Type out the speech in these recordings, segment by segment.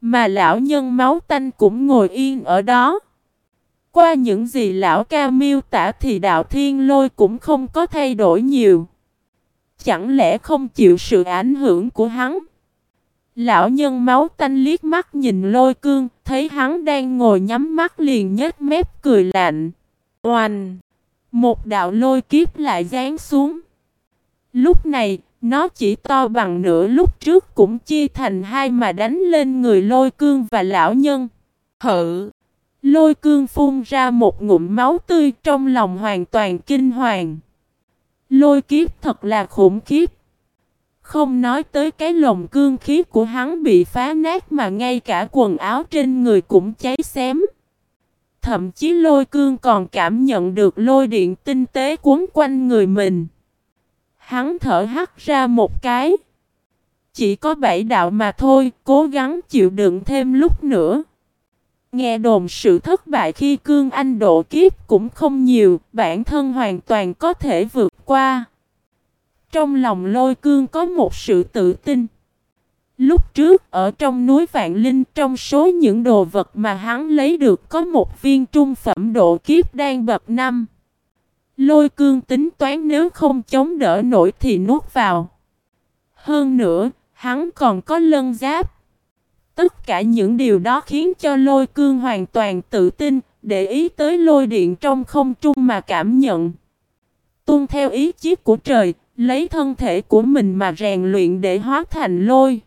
Mà lão nhân máu tanh cũng ngồi yên ở đó. Qua những gì lão ca miêu tả thì đạo thiên lôi cũng không có thay đổi nhiều. Chẳng lẽ không chịu sự ảnh hưởng của hắn? Lão nhân máu tanh liếc mắt nhìn lôi cương, thấy hắn đang ngồi nhắm mắt liền nhếch mép cười lạnh. Oanh! Một đạo lôi kiếp lại giáng xuống. Lúc này, nó chỉ to bằng nửa lúc trước cũng chia thành hai mà đánh lên người lôi cương và lão nhân. Hự! Lôi cương phun ra một ngụm máu tươi trong lòng hoàn toàn kinh hoàng. Lôi kiếp thật là khủng khiếp. Không nói tới cái lồng cương khí của hắn bị phá nát mà ngay cả quần áo trên người cũng cháy xém. Thậm chí lôi cương còn cảm nhận được lôi điện tinh tế cuốn quanh người mình. Hắn thở hắt ra một cái. Chỉ có bảy đạo mà thôi, cố gắng chịu đựng thêm lúc nữa. Nghe đồn sự thất bại khi cương anh độ kiếp cũng không nhiều, bản thân hoàn toàn có thể vượt qua. Trong lòng lôi cương có một sự tự tin. Lúc trước ở trong núi Vạn Linh trong số những đồ vật mà hắn lấy được có một viên trung phẩm độ kiếp đang bậc năm. Lôi cương tính toán nếu không chống đỡ nổi thì nuốt vào. Hơn nữa, hắn còn có lân giáp. Tất cả những điều đó khiến cho lôi cương hoàn toàn tự tin, để ý tới lôi điện trong không trung mà cảm nhận. Tuân theo ý chí của trời, lấy thân thể của mình mà rèn luyện để hóa thành lôi.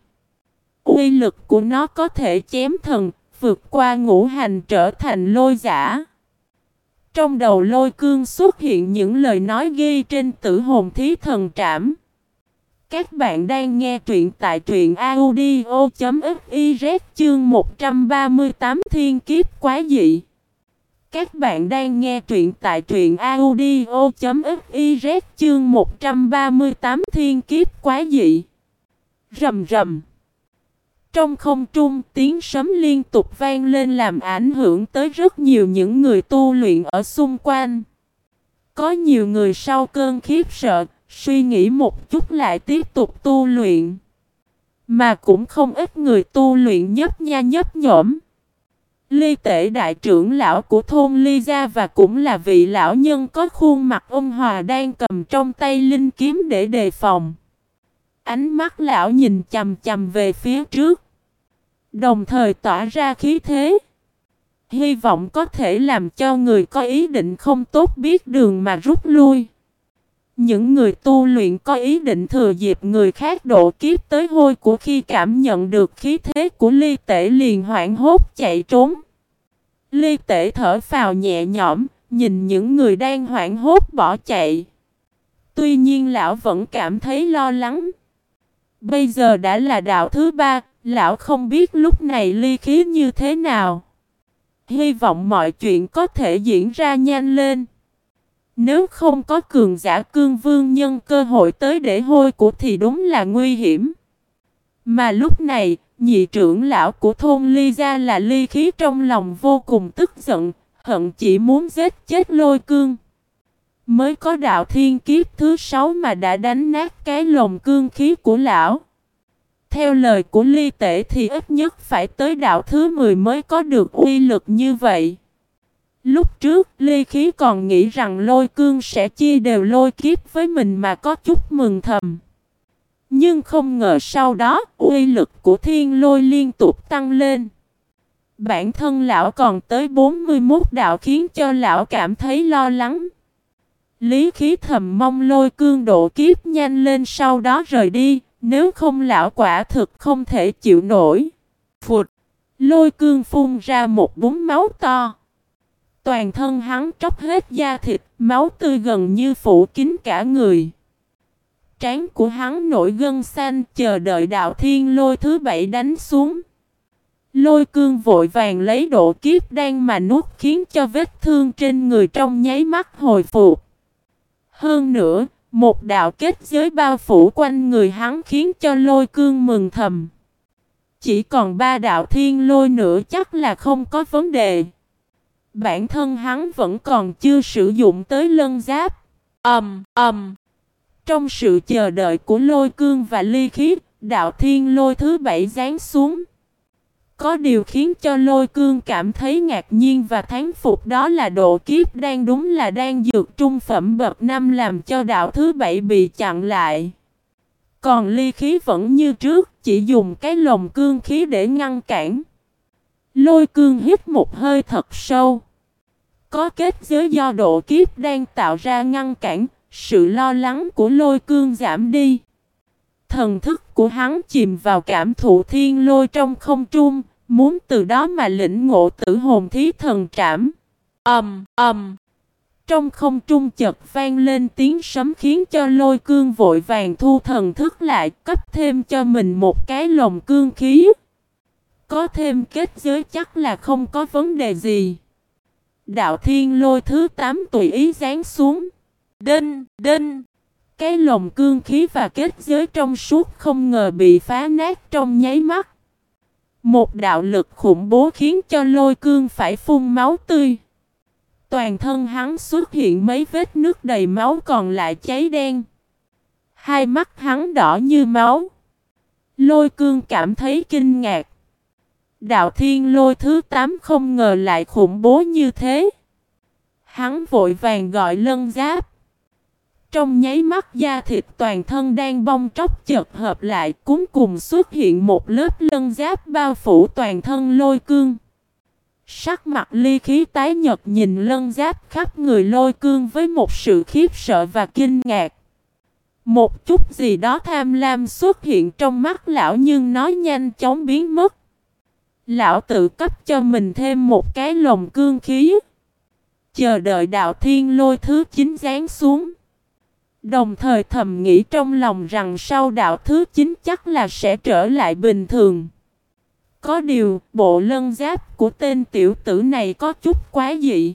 Uy lực của nó có thể chém thần, vượt qua ngũ hành trở thành lôi giả. Trong đầu lôi cương xuất hiện những lời nói ghi trên tử hồn thí thần trảm. Các bạn đang nghe truyện tại truyện audio.fiz chương 138 thiên kiếp quá dị. Các bạn đang nghe truyện tại truyện audio.fiz chương 138 thiên kiếp quá dị. Rầm rầm. Trong không trung tiếng sấm liên tục vang lên làm ảnh hưởng tới rất nhiều những người tu luyện ở xung quanh. Có nhiều người sau cơn khiếp sợ, suy nghĩ một chút lại tiếp tục tu luyện. Mà cũng không ít người tu luyện nhấp nha nhấp nhổm. Ly tể đại trưởng lão của thôn Ly Gia và cũng là vị lão nhân có khuôn mặt ông hòa đang cầm trong tay linh kiếm để đề phòng. Ánh mắt lão nhìn chầm chầm về phía trước. Đồng thời tỏa ra khí thế. Hy vọng có thể làm cho người có ý định không tốt biết đường mà rút lui. Những người tu luyện có ý định thừa dịp người khác độ kiếp tới hôi của khi cảm nhận được khí thế của ly tể liền hoảng hốt chạy trốn. Ly tể thở phào nhẹ nhõm, nhìn những người đang hoảng hốt bỏ chạy. Tuy nhiên lão vẫn cảm thấy lo lắng. Bây giờ đã là đạo thứ ba, lão không biết lúc này ly khí như thế nào. Hy vọng mọi chuyện có thể diễn ra nhanh lên. Nếu không có cường giả cương vương nhân cơ hội tới để hôi của thì đúng là nguy hiểm. Mà lúc này, nhị trưởng lão của thôn Ly Gia là ly khí trong lòng vô cùng tức giận, hận chỉ muốn giết chết lôi cương. Mới có đạo thiên kiếp thứ sáu mà đã đánh nát cái lồng cương khí của lão. Theo lời của ly tể thì ít nhất phải tới đạo thứ 10 mới có được uy lực như vậy. Lúc trước, ly Khí còn nghĩ rằng lôi cương sẽ chia đều lôi kiếp với mình mà có chút mừng thầm. Nhưng không ngờ sau đó, uy lực của thiên lôi liên tục tăng lên. Bản thân lão còn tới 41 đạo khiến cho lão cảm thấy lo lắng. Lý khí thầm mong lôi cương độ kiếp nhanh lên sau đó rời đi, nếu không lão quả thực không thể chịu nổi. Phụt! Lôi cương phun ra một búng máu to. Toàn thân hắn tróc hết da thịt, máu tươi gần như phủ kín cả người. Trán của hắn nổi gân xanh chờ đợi đạo thiên lôi thứ bảy đánh xuống. Lôi cương vội vàng lấy độ kiếp đang mà nuốt khiến cho vết thương trên người trong nháy mắt hồi phục. Hơn nữa, một đạo kết giới bao phủ quanh người hắn khiến cho lôi cương mừng thầm. Chỉ còn ba đạo thiên lôi nữa chắc là không có vấn đề. Bản thân hắn vẫn còn chưa sử dụng tới lân giáp. Ầm, um, ầm. Um. Trong sự chờ đợi của lôi cương và ly khí, đạo thiên lôi thứ bảy giáng xuống. Có điều khiến cho lôi cương cảm thấy ngạc nhiên và thán phục đó là độ kiếp đang đúng là đang dược trung phẩm bậc năm làm cho đạo thứ bảy bị chặn lại. Còn ly khí vẫn như trước, chỉ dùng cái lồng cương khí để ngăn cản. Lôi cương hít một hơi thật sâu. Có kết giới do độ kiếp đang tạo ra ngăn cản, sự lo lắng của lôi cương giảm đi. Thần thức của hắn chìm vào cảm thụ thiên lôi trong không trung, muốn từ đó mà lĩnh ngộ tử hồn thí thần trảm. ầm um, ầm. Um. Trong không trung chợt vang lên tiếng sấm khiến cho lôi cương vội vàng thu thần thức lại cấp thêm cho mình một cái lồng cương khí. Có thêm kết giới chắc là không có vấn đề gì. Đạo thiên lôi thứ 8 tùy ý dán xuống. Đinh, đinh. Cái lồng cương khí và kết giới trong suốt không ngờ bị phá nát trong nháy mắt. Một đạo lực khủng bố khiến cho lôi cương phải phun máu tươi. Toàn thân hắn xuất hiện mấy vết nước đầy máu còn lại cháy đen. Hai mắt hắn đỏ như máu. Lôi cương cảm thấy kinh ngạc. Đạo thiên lôi thứ tám không ngờ lại khủng bố như thế. Hắn vội vàng gọi lân giáp. Trong nháy mắt da thịt toàn thân đang bong tróc chật hợp lại cuối cùng xuất hiện một lớp lân giáp bao phủ toàn thân lôi cương. Sắc mặt ly khí tái nhật nhìn lân giáp khắp người lôi cương với một sự khiếp sợ và kinh ngạc. Một chút gì đó tham lam xuất hiện trong mắt lão nhưng nó nhanh chóng biến mất. Lão tự cấp cho mình thêm một cái lồng cương khí. Chờ đợi đạo thiên lôi thứ chín rán xuống. Đồng thời thầm nghĩ trong lòng rằng sau đạo thứ 9 chắc là sẽ trở lại bình thường. Có điều, bộ lân giáp của tên tiểu tử này có chút quá dị.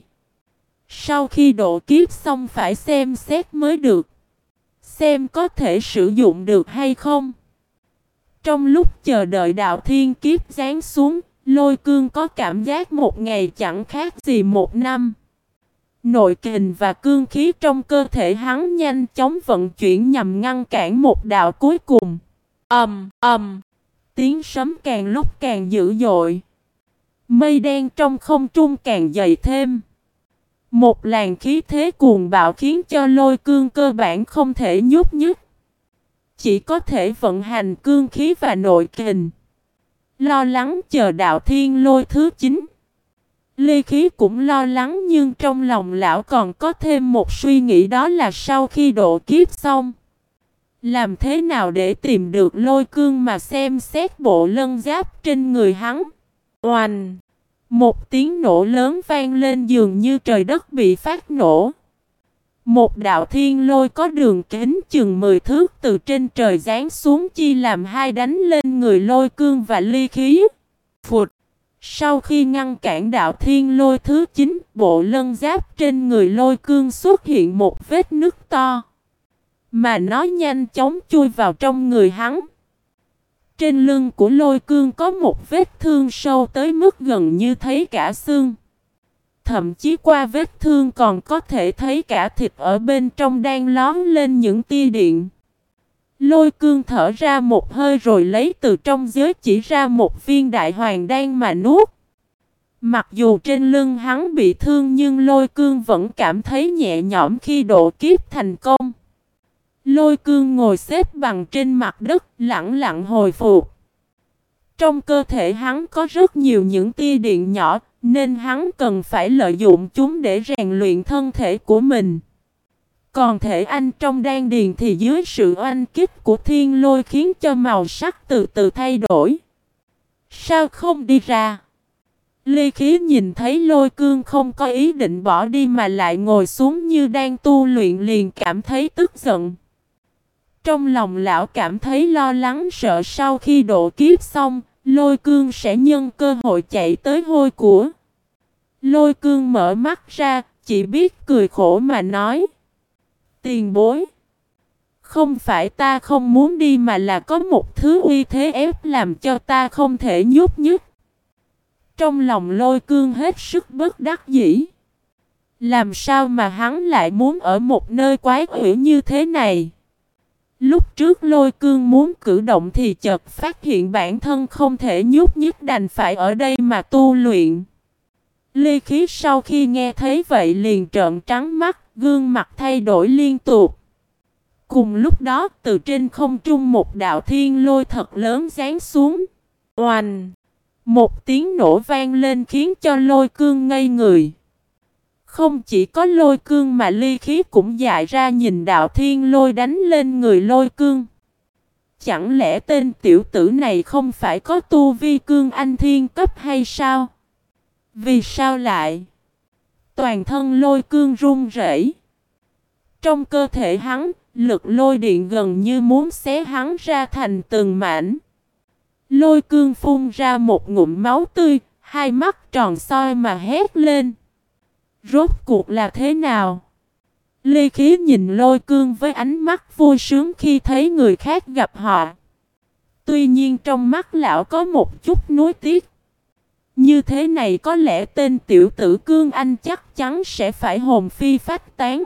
Sau khi độ kiếp xong phải xem xét mới được. Xem có thể sử dụng được hay không. Trong lúc chờ đợi đạo thiên kiếp giáng xuống, lôi cương có cảm giác một ngày chẳng khác gì một năm. Nội kình và cương khí trong cơ thể hắn nhanh chóng vận chuyển nhằm ngăn cản một đạo cuối cùng. ầm um, ầm, um, tiếng sấm càng lúc càng dữ dội. Mây đen trong không trung càng dày thêm. Một làn khí thế cuồng bạo khiến cho lôi cương cơ bản không thể nhúc nhích. Chỉ có thể vận hành cương khí và nội kình. Lo lắng chờ đạo thiên lôi thứ 9. Lê khí cũng lo lắng nhưng trong lòng lão còn có thêm một suy nghĩ đó là sau khi độ kiếp xong. Làm thế nào để tìm được lôi cương mà xem xét bộ lân giáp trên người hắn? Oanh! Một tiếng nổ lớn vang lên dường như trời đất bị phát nổ. Một đạo thiên lôi có đường kính chừng 10 thước từ trên trời giáng xuống, chi làm hai đánh lên người lôi cương và ly khí. Phụt! Sau khi ngăn cản đạo thiên lôi thứ 9, bộ lân giáp trên người lôi cương xuất hiện một vết nứt to. Mà nó nhanh chóng chui vào trong người hắn. Trên lưng của lôi cương có một vết thương sâu tới mức gần như thấy cả xương. Thậm chí qua vết thương còn có thể thấy cả thịt ở bên trong đang lón lên những tia điện. Lôi cương thở ra một hơi rồi lấy từ trong giới chỉ ra một viên đại hoàng đan mà nuốt. Mặc dù trên lưng hắn bị thương nhưng lôi cương vẫn cảm thấy nhẹ nhõm khi độ kiếp thành công. Lôi cương ngồi xếp bằng trên mặt đất, lặng lặng hồi phục. Trong cơ thể hắn có rất nhiều những tia điện nhỏ, nên hắn cần phải lợi dụng chúng để rèn luyện thân thể của mình. Còn thể anh trong đan điền thì dưới sự oanh kích của thiên lôi khiến cho màu sắc từ từ thay đổi. Sao không đi ra? ly khí nhìn thấy lôi cương không có ý định bỏ đi mà lại ngồi xuống như đang tu luyện liền cảm thấy tức giận. Trong lòng lão cảm thấy lo lắng sợ sau khi độ kiếp xong, lôi cương sẽ nhân cơ hội chạy tới hôi của. Lôi cương mở mắt ra, chỉ biết cười khổ mà nói. Tiền bối. Không phải ta không muốn đi mà là có một thứ uy thế ép làm cho ta không thể nhúc nhích. Trong lòng lôi cương hết sức bất đắc dĩ. Làm sao mà hắn lại muốn ở một nơi quái quỷ như thế này? Lúc trước lôi cương muốn cử động thì chợt phát hiện bản thân không thể nhúc nhích đành phải ở đây mà tu luyện. ly khí sau khi nghe thấy vậy liền trợn trắng mắt, gương mặt thay đổi liên tục. Cùng lúc đó, từ trên không trung một đạo thiên lôi thật lớn giáng xuống. Oanh! Một tiếng nổ vang lên khiến cho lôi cương ngây người. Không chỉ có lôi cương mà ly khí cũng dại ra nhìn đạo thiên lôi đánh lên người lôi cương. Chẳng lẽ tên tiểu tử này không phải có tu vi cương anh thiên cấp hay sao? Vì sao lại? Toàn thân lôi cương run rẩy. Trong cơ thể hắn, lực lôi điện gần như muốn xé hắn ra thành từng mảnh. Lôi cương phun ra một ngụm máu tươi, hai mắt tròn soi mà hét lên. Rốt cuộc là thế nào? ly khí nhìn lôi cương với ánh mắt vui sướng khi thấy người khác gặp họ. Tuy nhiên trong mắt lão có một chút nuối tiếc. Như thế này có lẽ tên tiểu tử cương anh chắc chắn sẽ phải hồn phi phách tán.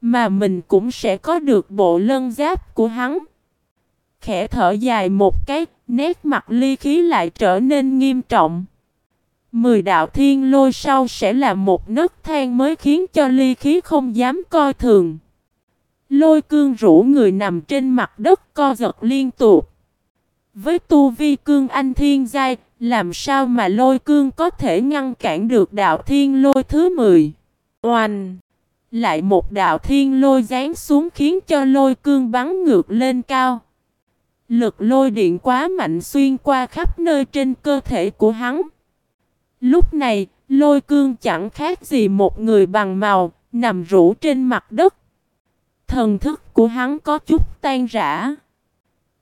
Mà mình cũng sẽ có được bộ lân giáp của hắn. Khẽ thở dài một cái, nét mặt ly khí lại trở nên nghiêm trọng. Mười đạo thiên lôi sau sẽ là một nấc thang mới khiến cho ly khí không dám coi thường. Lôi cương rủ người nằm trên mặt đất co giật liên tục. Với tu vi cương anh thiên giai, làm sao mà lôi cương có thể ngăn cản được đạo thiên lôi thứ 10? Oanh! Lại một đạo thiên lôi giáng xuống khiến cho lôi cương bắn ngược lên cao. Lực lôi điện quá mạnh xuyên qua khắp nơi trên cơ thể của hắn. Lúc này, lôi cương chẳng khác gì một người bằng màu, nằm rũ trên mặt đất. Thần thức của hắn có chút tan rã.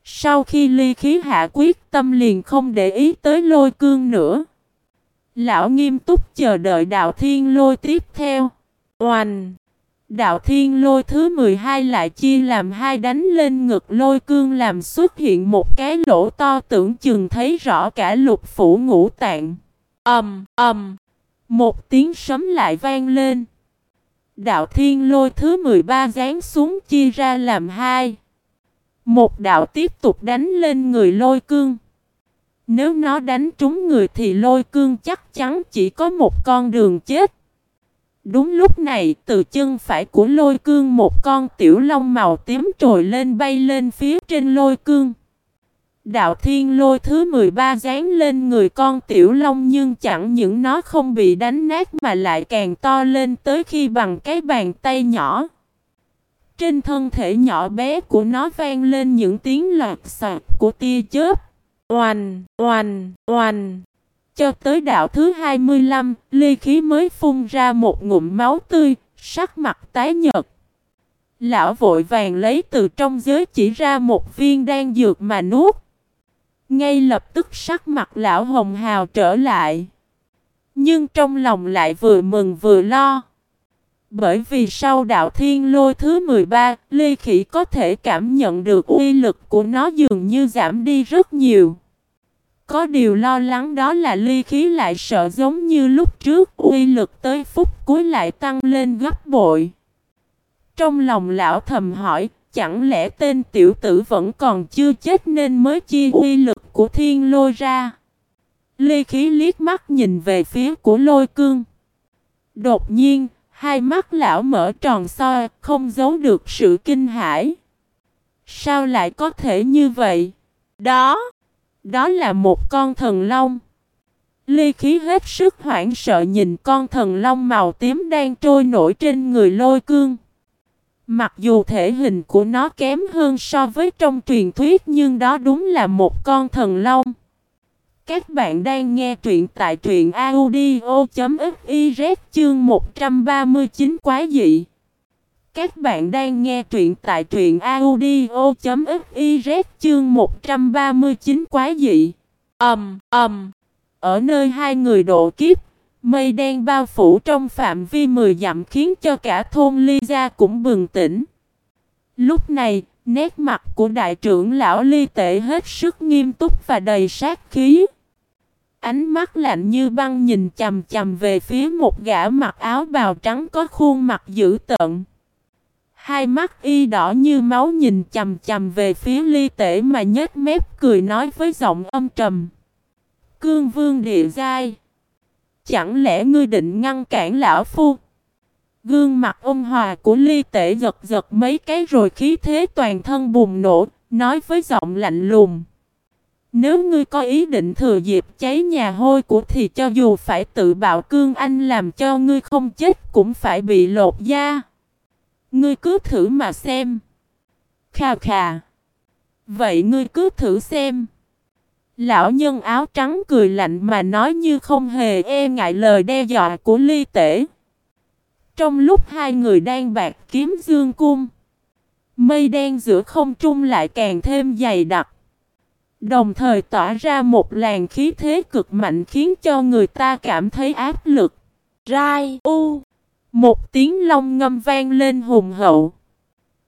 Sau khi ly khí hạ quyết tâm liền không để ý tới lôi cương nữa. Lão nghiêm túc chờ đợi đạo thiên lôi tiếp theo. Oanh! Đạo thiên lôi thứ 12 lại chia làm hai đánh lên ngực lôi cương làm xuất hiện một cái lỗ to tưởng chừng thấy rõ cả lục phủ ngũ tạng. Ầm, ầm. Một tiếng sấm lại vang lên. Đạo thiên lôi thứ 13 giáng xuống chia ra làm hai. Một đạo tiếp tục đánh lên người lôi cương. Nếu nó đánh trúng người thì lôi cương chắc chắn chỉ có một con đường chết. Đúng lúc này, từ chân phải của lôi cương một con tiểu long màu tím trồi lên bay lên phía trên lôi cương. Đạo thiên lôi thứ 13 dán lên người con tiểu long nhưng chẳng những nó không bị đánh nát mà lại càng to lên tới khi bằng cái bàn tay nhỏ. Trên thân thể nhỏ bé của nó vang lên những tiếng loạt soạt của tia chớp. Oanh, oanh, oanh. Cho tới đạo thứ 25, ly khí mới phun ra một ngụm máu tươi, sắc mặt tái nhợt. Lão vội vàng lấy từ trong giới chỉ ra một viên đan dược mà nuốt. Ngay lập tức sắc mặt lão hồng hào trở lại. Nhưng trong lòng lại vừa mừng vừa lo. Bởi vì sau đạo thiên lôi thứ 13, ly Khỉ có thể cảm nhận được uy lực của nó dường như giảm đi rất nhiều. Có điều lo lắng đó là ly khí lại sợ giống như lúc trước uy lực tới phút cuối lại tăng lên gấp bội. Trong lòng lão thầm hỏi, chẳng lẽ tên tiểu tử vẫn còn chưa chết nên mới chia uy lực của thiên lôi ra. ly khí liếc mắt nhìn về phía của lôi cương. Đột nhiên, hai mắt lão mở tròn soi, không giấu được sự kinh hãi. Sao lại có thể như vậy? Đó, đó là một con thần long. Ly khí hết sức hoảng sợ nhìn con thần long màu tím đang trôi nổi trên người lôi cương. Mặc dù thể hình của nó kém hơn so với trong truyền thuyết nhưng đó đúng là một con thần long. Các bạn đang nghe truyện tại truyện audio.fiz chương 139 quá dị. Các bạn đang nghe truyện tại truyện audio.fiz chương 139 quá dị. Ầm, um, ầm. Um. Ở nơi hai người độ kiếp, Mây đen bao phủ trong phạm vi 10 dặm khiến cho cả thôn Ly Gia cũng bừng tỉnh. Lúc này, nét mặt của đại trưởng lão Ly Tệ hết sức nghiêm túc và đầy sát khí. Ánh mắt lạnh như băng nhìn chầm chầm về phía một gã mặc áo bào trắng có khuôn mặt dữ tợn. Hai mắt y đỏ như máu nhìn chầm chầm về phía ly tể mà nhếch mép cười nói với giọng âm trầm. Cương vương địa giai. Chẳng lẽ ngươi định ngăn cản lão phu? Gương mặt ôn hòa của ly tể giật giật mấy cái rồi khí thế toàn thân bùng nổ, nói với giọng lạnh lùng. Nếu ngươi có ý định thừa dịp cháy nhà hôi của thì cho dù phải tự bạo cương anh làm cho ngươi không chết cũng phải bị lột da. Ngươi cứ thử mà xem. Khà khà. Vậy ngươi cứ thử xem. Lão nhân áo trắng cười lạnh mà nói như không hề e ngại lời đe dọa của ly tể. Trong lúc hai người đang bạc kiếm dương cung, mây đen giữa không trung lại càng thêm dày đặc. Đồng thời tỏa ra một làn khí thế cực mạnh khiến cho người ta cảm thấy áp lực. Rai U Một tiếng long ngâm vang lên hùng hậu.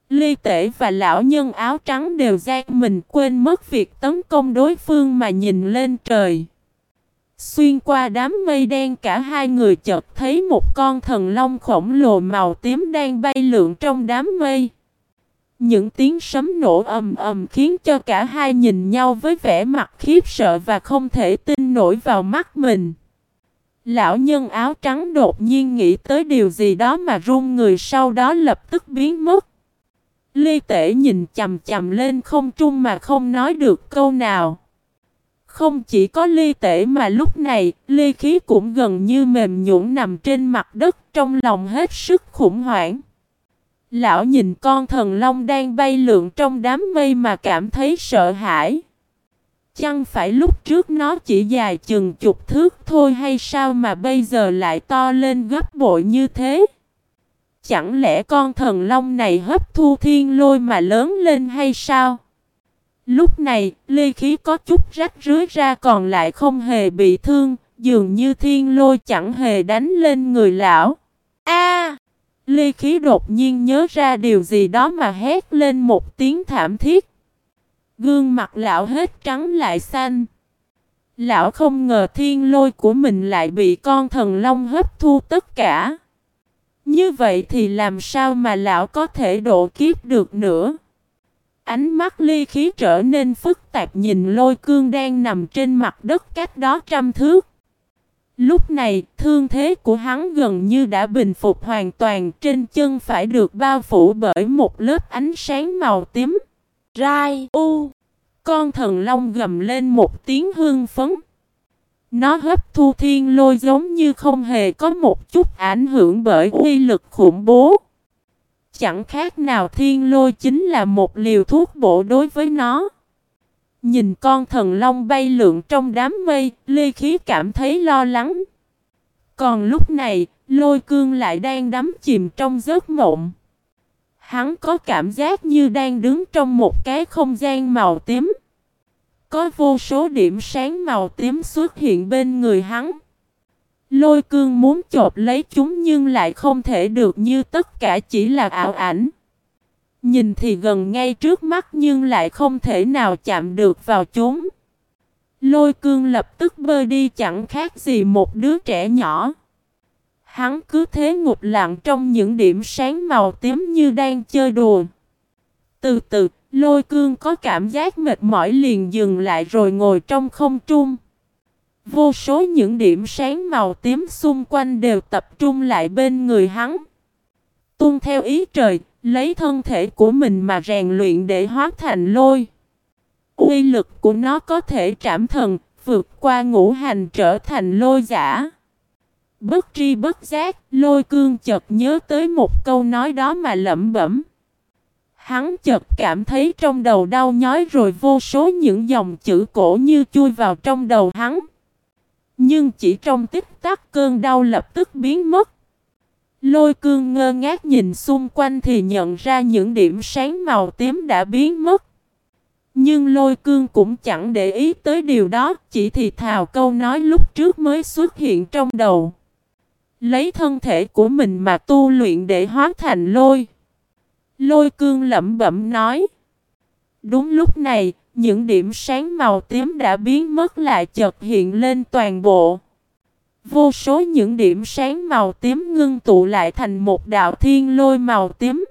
Ly tể và lão nhân áo trắng đều gian mình quên mất việc tấn công đối phương mà nhìn lên trời. Xuyên qua đám mây đen, cả hai người chợt thấy một con thần long khổng lồ màu tím đang bay lượn trong đám mây. Những tiếng sấm nổ ầm ầm khiến cho cả hai nhìn nhau với vẻ mặt khiếp sợ và không thể tin nổi vào mắt mình. Lão nhân áo trắng đột nhiên nghĩ tới điều gì đó mà run người sau đó lập tức biến mất. ly Tể nhìn chầm chầm lên không trung mà không nói được câu nào. Không chỉ có ly tể mà lúc này, ly khí cũng gần như mềm nhũn nằm trên mặt đất trong lòng hết sức khủng hoảng. Lão nhìn con thần long đang bay lượn trong đám mây mà cảm thấy sợ hãi. Chẳng phải lúc trước nó chỉ dài chừng chục thước thôi hay sao mà bây giờ lại to lên gấp bội như thế? Chẳng lẽ con thần long này hấp thu thiên lôi mà lớn lên hay sao? Lúc này, ly khí có chút rách rưới ra còn lại không hề bị thương, dường như thiên lôi chẳng hề đánh lên người lão. Ly khí đột nhiên nhớ ra điều gì đó mà hét lên một tiếng thảm thiết. Gương mặt lão hết trắng lại xanh. Lão không ngờ thiên lôi của mình lại bị con thần long hấp thu tất cả. Như vậy thì làm sao mà lão có thể độ kiếp được nữa? Ánh mắt ly khí trở nên phức tạp nhìn lôi cương đang nằm trên mặt đất cách đó trăm thước. Lúc này, thương thế của hắn gần như đã bình phục hoàn toàn trên chân phải được bao phủ bởi một lớp ánh sáng màu tím. Rai U Con thần long gầm lên một tiếng hương phấn. Nó hấp thu thiên lôi giống như không hề có một chút ảnh hưởng bởi uy lực khủng bố. Chẳng khác nào thiên lôi chính là một liều thuốc bổ đối với nó. Nhìn con thần long bay lượn trong đám mây, Lê Khí cảm thấy lo lắng. Còn lúc này, lôi cương lại đang đắm chìm trong giấc mộng. Hắn có cảm giác như đang đứng trong một cái không gian màu tím. Có vô số điểm sáng màu tím xuất hiện bên người hắn. Lôi cương muốn chộp lấy chúng nhưng lại không thể được như tất cả chỉ là ảo ảnh. Nhìn thì gần ngay trước mắt nhưng lại không thể nào chạm được vào chúng. Lôi cương lập tức bơi đi chẳng khác gì một đứa trẻ nhỏ. Hắn cứ thế ngụp lặng trong những điểm sáng màu tím như đang chơi đùa. Từ từ, lôi cương có cảm giác mệt mỏi liền dừng lại rồi ngồi trong không trung. Vô số những điểm sáng màu tím xung quanh đều tập trung lại bên người hắn. Tuân theo ý trời, lấy thân thể của mình mà rèn luyện để hóa thành lôi. Uy lực của nó có thể trảm thần, vượt qua ngũ hành trở thành lôi giả. Bất tri bất giác, lôi cương chợt nhớ tới một câu nói đó mà lẩm bẩm. Hắn chợt cảm thấy trong đầu đau nhói rồi vô số những dòng chữ cổ như chui vào trong đầu hắn. Nhưng chỉ trong tích tắc cơn đau lập tức biến mất. Lôi cương ngơ ngác nhìn xung quanh thì nhận ra những điểm sáng màu tím đã biến mất. Nhưng lôi cương cũng chẳng để ý tới điều đó, chỉ thì thào câu nói lúc trước mới xuất hiện trong đầu. Lấy thân thể của mình mà tu luyện để hóa thành lôi. Lôi cương lẩm bẩm nói. Đúng lúc này, những điểm sáng màu tím đã biến mất lại chợt hiện lên toàn bộ. Vô số những điểm sáng màu tím ngưng tụ lại thành một đạo thiên lôi màu tím.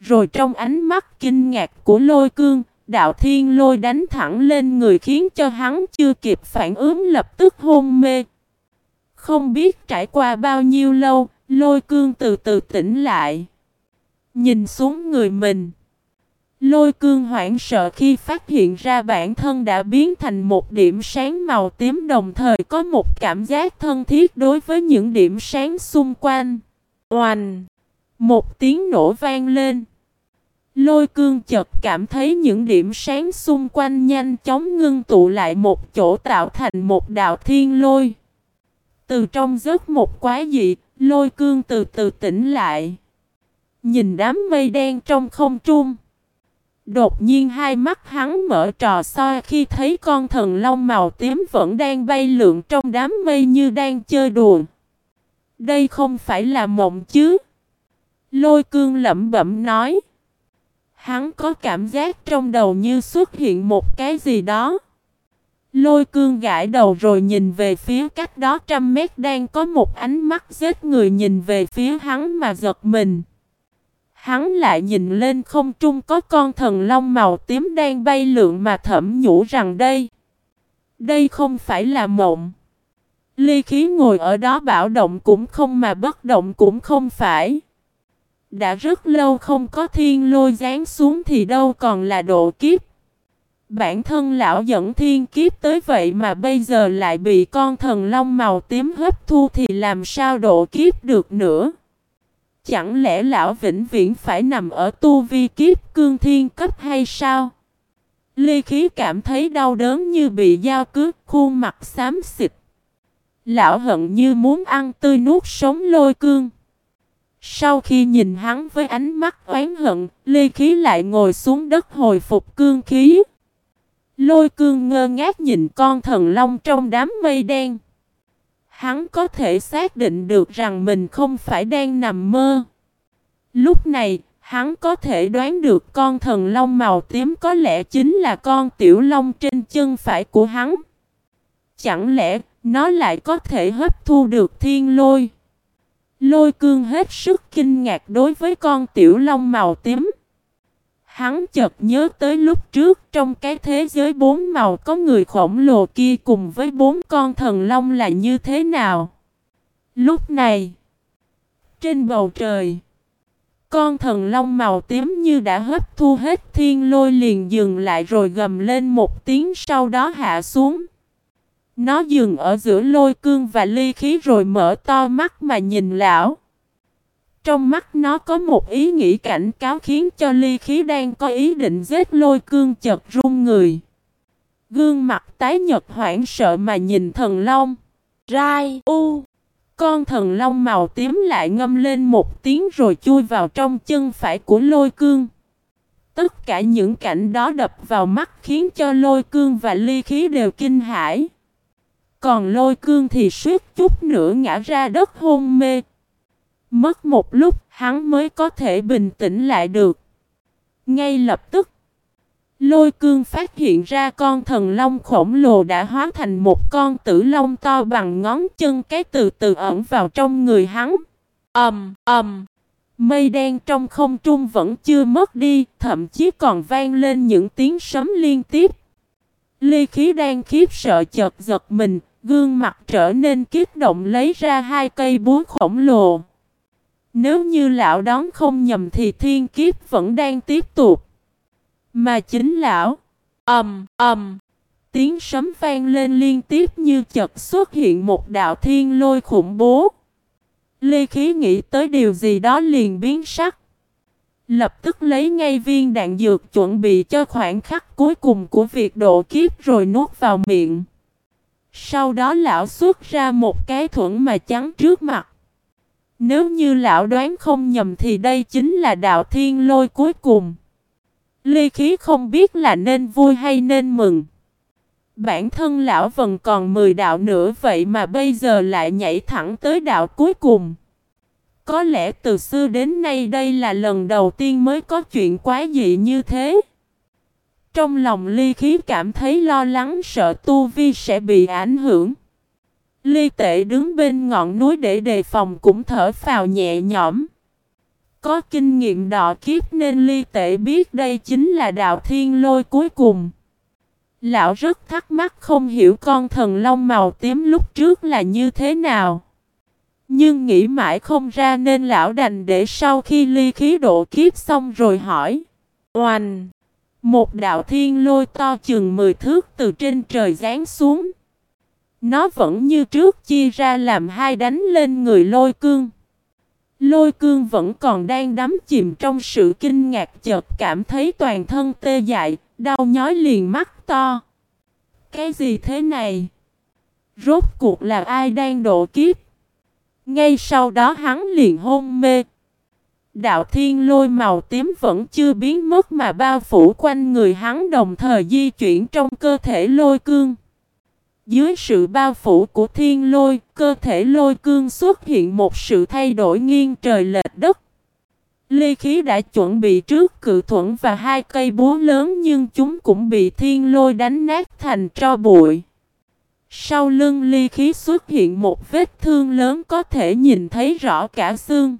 Rồi trong ánh mắt kinh ngạc của lôi cương, đạo thiên lôi đánh thẳng lên người khiến cho hắn chưa kịp phản ứng lập tức hôn mê. Không biết trải qua bao nhiêu lâu, lôi cương từ từ tỉnh lại. Nhìn xuống người mình. Lôi cương hoảng sợ khi phát hiện ra bản thân đã biến thành một điểm sáng màu tím đồng thời có một cảm giác thân thiết đối với những điểm sáng xung quanh. Oanh! Một tiếng nổ vang lên. Lôi cương chợt cảm thấy những điểm sáng xung quanh nhanh chóng ngưng tụ lại một chỗ tạo thành một đạo thiên lôi. Từ trong giấc một quá dị, lôi cương từ từ tỉnh lại. Nhìn đám mây đen trong không trung. Đột nhiên hai mắt hắn mở trò soi khi thấy con thần long màu tím vẫn đang bay lượn trong đám mây như đang chơi đùa. Đây không phải là mộng chứ. Lôi cương lẩm bẩm nói. Hắn có cảm giác trong đầu như xuất hiện một cái gì đó. Lôi cương gãi đầu rồi nhìn về phía cách đó trăm mét đang có một ánh mắt giết người nhìn về phía hắn mà giật mình. Hắn lại nhìn lên không trung có con thần long màu tím đang bay lượn mà thẩm nhủ rằng đây. Đây không phải là mộng. Ly khí ngồi ở đó bảo động cũng không mà bất động cũng không phải. Đã rất lâu không có thiên lôi giáng xuống thì đâu còn là độ kiếp. Bản thân lão dẫn thiên kiếp tới vậy mà bây giờ lại bị con thần long màu tím hấp thu thì làm sao độ kiếp được nữa. Chẳng lẽ lão vĩnh viễn phải nằm ở tu vi kiếp cương thiên cấp hay sao? Ly khí cảm thấy đau đớn như bị dao cướp khuôn mặt xám xịt. Lão hận như muốn ăn tươi nuốt sống lôi cương. Sau khi nhìn hắn với ánh mắt oán hận, ly Khí lại ngồi xuống đất hồi phục cương khí. Lôi cương ngơ ngác nhìn con thần long trong đám mây đen. Hắn có thể xác định được rằng mình không phải đang nằm mơ. Lúc này, hắn có thể đoán được con thần long màu tím có lẽ chính là con tiểu long trên chân phải của hắn. Chẳng lẽ nó lại có thể hấp thu được thiên lôi? Lôi cương hết sức kinh ngạc đối với con tiểu long màu tím. Hắn chợt nhớ tới lúc trước trong cái thế giới bốn màu có người khổng lồ kia cùng với bốn con thần long là như thế nào. Lúc này, trên bầu trời, con thần long màu tím như đã hấp thu hết thiên lôi liền dừng lại rồi gầm lên một tiếng sau đó hạ xuống. Nó dừng ở giữa lôi cương và ly khí rồi mở to mắt mà nhìn lão. Trong mắt nó có một ý nghĩ cảnh cáo khiến cho ly khí đang có ý định giết lôi cương chật run người. Gương mặt tái nhật hoảng sợ mà nhìn thần long. Rai u. Con thần long màu tím lại ngâm lên một tiếng rồi chui vào trong chân phải của lôi cương. Tất cả những cảnh đó đập vào mắt khiến cho lôi cương và ly khí đều kinh hãi. Còn lôi cương thì suýt chút nữa ngã ra đất hôn mê. Mất một lúc hắn mới có thể bình tĩnh lại được. Ngay lập tức, lôi cương phát hiện ra con thần long khổng lồ đã hóa thành một con tử long to bằng ngón chân cái từ từ ẩn vào trong người hắn. ầm ầm, mây đen trong không trung vẫn chưa mất đi, thậm chí còn vang lên những tiếng sấm liên tiếp. ly khí đang khiếp sợ chợt giật mình, gương mặt trở nên kích động lấy ra hai cây búa khổng lồ. Nếu như lão đón không nhầm thì thiên kiếp vẫn đang tiếp tục. Mà chính lão, ầm ầm, tiếng sấm vang lên liên tiếp như chợt xuất hiện một đạo thiên lôi khủng bố. Lê Khí nghĩ tới điều gì đó liền biến sắc. Lập tức lấy ngay viên đạn dược chuẩn bị cho khoảnh khắc cuối cùng của việc độ kiếp rồi nuốt vào miệng. Sau đó lão xuất ra một cái thuẫn mà trắng trước mặt. Nếu như lão đoán không nhầm thì đây chính là đạo thiên lôi cuối cùng. ly khí không biết là nên vui hay nên mừng. Bản thân lão vẫn còn 10 đạo nữa, vậy mà bây giờ lại nhảy thẳng tới đạo cuối cùng. Có lẽ từ xưa đến nay đây là lần đầu tiên mới có chuyện quá dị như thế. Trong lòng ly khí cảm thấy lo lắng, sợ tu vi sẽ bị ảnh hưởng. Ly tệ đứng bên ngọn núi để đề phòng cũng thở phào nhẹ nhõm. có kinh nghiệm đọ kiếp nên ly tệ biết đây chính là đạo thiên lôi cuối cùng. Lão rất thắc mắc không hiểu con thần long màu tím lúc trước là như thế nào. Nhưng nghĩ mãi không ra nên lão đành để sau khi ly khí độ kiếp xong rồi hỏi. Oanh! Một đạo thiên lôi to chừng 10 thước từ trên trời giáng xuống. Nó vẫn như trước chia ra làm hai đánh lên người lôi cương. Lôi cương vẫn còn đang đắm chìm trong sự kinh ngạc chợt cảm thấy toàn thân tê dại, đau nhói liền mắt to. Cái gì thế này? Rốt cuộc là ai đang độ kiếp? Ngay sau đó hắn liền hôn mê. Đạo thiên lôi màu tím vẫn chưa biến mất mà bao phủ quanh người hắn đồng thời di chuyển trong cơ thể lôi cương. Dưới sự bao phủ của thiên lôi, cơ thể lôi cương xuất hiện một sự thay đổi nghiêng trời lệch đất. ly khí đã chuẩn bị trước cự thuẫn và hai cây búa lớn nhưng chúng cũng bị thiên lôi đánh nát thành tro bụi. Sau lưng ly khí xuất hiện một vết thương lớn có thể nhìn thấy rõ cả xương.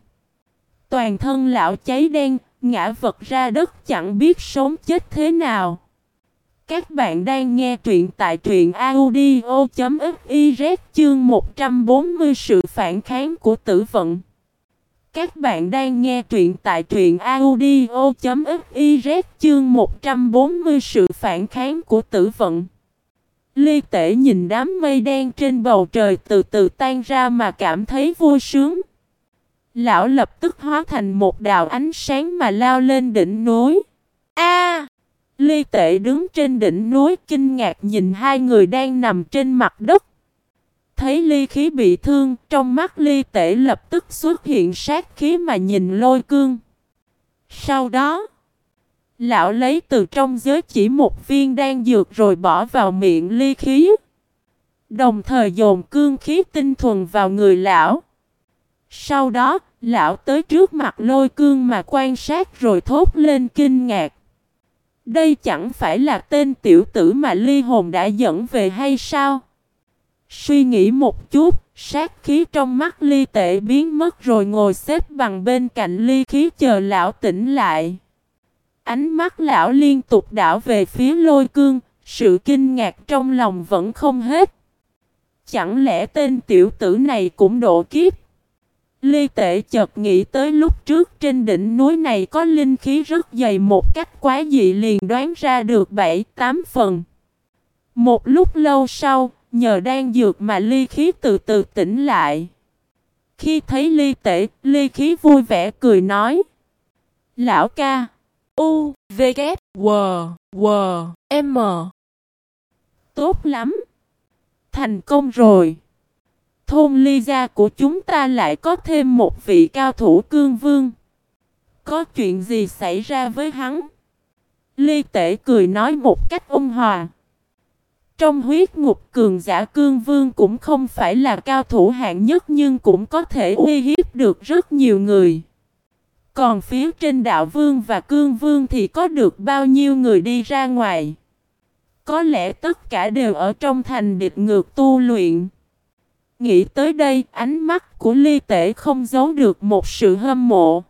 Toàn thân lão cháy đen, ngã vật ra đất chẳng biết sống chết thế nào. Các bạn đang nghe truyện tại truyện audio.fiz chương 140 sự phản kháng của tử vận. Các bạn đang nghe truyện tại truyện audio.fiz chương 140 sự phản kháng của tử vận. Ly tể nhìn đám mây đen trên bầu trời từ từ tan ra mà cảm thấy vui sướng. Lão lập tức hóa thành một đạo ánh sáng mà lao lên đỉnh núi. A! Ly tệ đứng trên đỉnh núi kinh ngạc nhìn hai người đang nằm trên mặt đất. Thấy ly khí bị thương, trong mắt ly tệ lập tức xuất hiện sát khí mà nhìn lôi cương. Sau đó, lão lấy từ trong giới chỉ một viên đan dược rồi bỏ vào miệng ly khí. Đồng thời dồn cương khí tinh thuần vào người lão. Sau đó, lão tới trước mặt lôi cương mà quan sát rồi thốt lên kinh ngạc. Đây chẳng phải là tên tiểu tử mà ly hồn đã dẫn về hay sao? Suy nghĩ một chút, sát khí trong mắt ly tệ biến mất rồi ngồi xếp bằng bên cạnh ly khí chờ lão tỉnh lại. Ánh mắt lão liên tục đảo về phía lôi cương, sự kinh ngạc trong lòng vẫn không hết. Chẳng lẽ tên tiểu tử này cũng độ kiếp? Ly tệ chợt nghĩ tới lúc trước trên đỉnh núi này có linh khí rất dày một cách quá dị liền đoán ra được 7-8 phần. Một lúc lâu sau, nhờ đang dược mà ly khí từ từ tỉnh lại. Khi thấy ly tệ, ly khí vui vẻ cười nói. Lão ca, U, V, K, W, W, M. Tốt lắm. Thành công rồi. Thôn ly gia của chúng ta lại có thêm một vị cao thủ cương vương. Có chuyện gì xảy ra với hắn? Ly tể cười nói một cách ôn hòa. Trong huyết ngục, cường giả cương vương cũng không phải là cao thủ hạng nhất nhưng cũng có thể uy hiếp được rất nhiều người. Còn phía trên đạo vương và cương vương thì có được bao nhiêu người đi ra ngoài? Có lẽ tất cả đều ở trong thành địch ngược tu luyện. Nghĩ tới đây, ánh mắt của ly tể không giấu được một sự hâm mộ.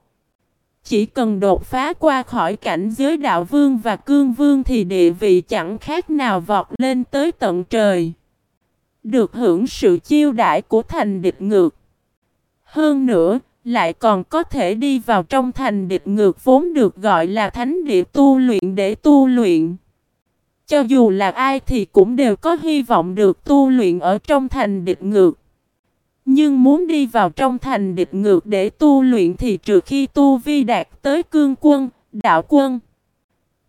Chỉ cần đột phá qua khỏi cảnh giới đạo vương và cương vương thì địa vị chẳng khác nào vọt lên tới tận trời. Được hưởng sự chiêu đãi của thành địch ngược. Hơn nữa, lại còn có thể đi vào trong thành địch ngược vốn được gọi là thánh địa tu luyện để tu luyện. Cho dù là ai thì cũng đều có hy vọng được tu luyện ở trong thành địch ngược. Nhưng muốn đi vào trong thành địch ngược để tu luyện thì trừ khi tu vi đạt tới cương quân, đạo quân.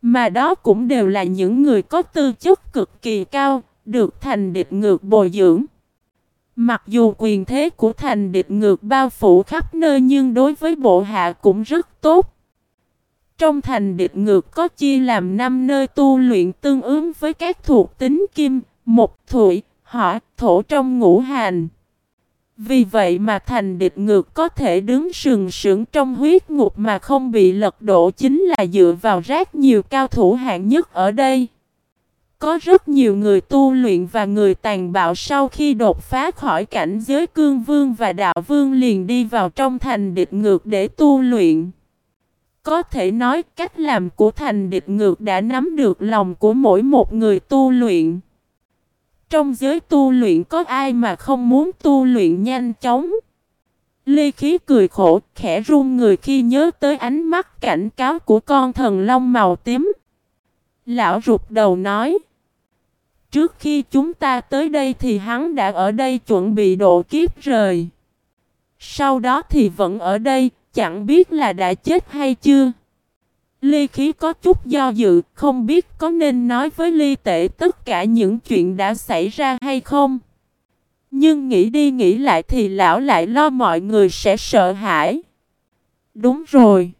Mà đó cũng đều là những người có tư chất cực kỳ cao, được thành địch ngược bồi dưỡng. Mặc dù quyền thế của thành địch ngược bao phủ khắp nơi nhưng đối với bộ hạ cũng rất tốt. Trong thành địch ngược có chia làm 5 nơi tu luyện tương ứng với các thuộc tính kim, mộc, thủy, hỏa, thổ trong ngũ hành. Vì vậy mà thành địch ngược có thể đứng sừng sững trong huyết ngục mà không bị lật đổ chính là dựa vào rác nhiều cao thủ hạng nhất ở đây. Có rất nhiều người tu luyện và người tàn bạo sau khi đột phá khỏi cảnh giới cương vương và đạo vương liền đi vào trong thành địch ngược để tu luyện. Có thể nói cách làm của thành địch ngược đã nắm được lòng của mỗi một người tu luyện. Trong giới tu luyện có ai mà không muốn tu luyện nhanh chóng? ly khí cười khổ, khẽ run người khi nhớ tới ánh mắt cảnh cáo của con thần long màu tím. Lão rụt đầu nói. Trước khi chúng ta tới đây thì hắn đã ở đây chuẩn bị độ kiếp rời. Sau đó thì vẫn ở đây, chẳng biết là đã chết hay chưa. Ly khí có chút do dự, không biết có nên nói với ly tệ tất cả những chuyện đã xảy ra hay không. Nhưng nghĩ đi nghĩ lại thì lão lại lo mọi người sẽ sợ hãi. Đúng rồi.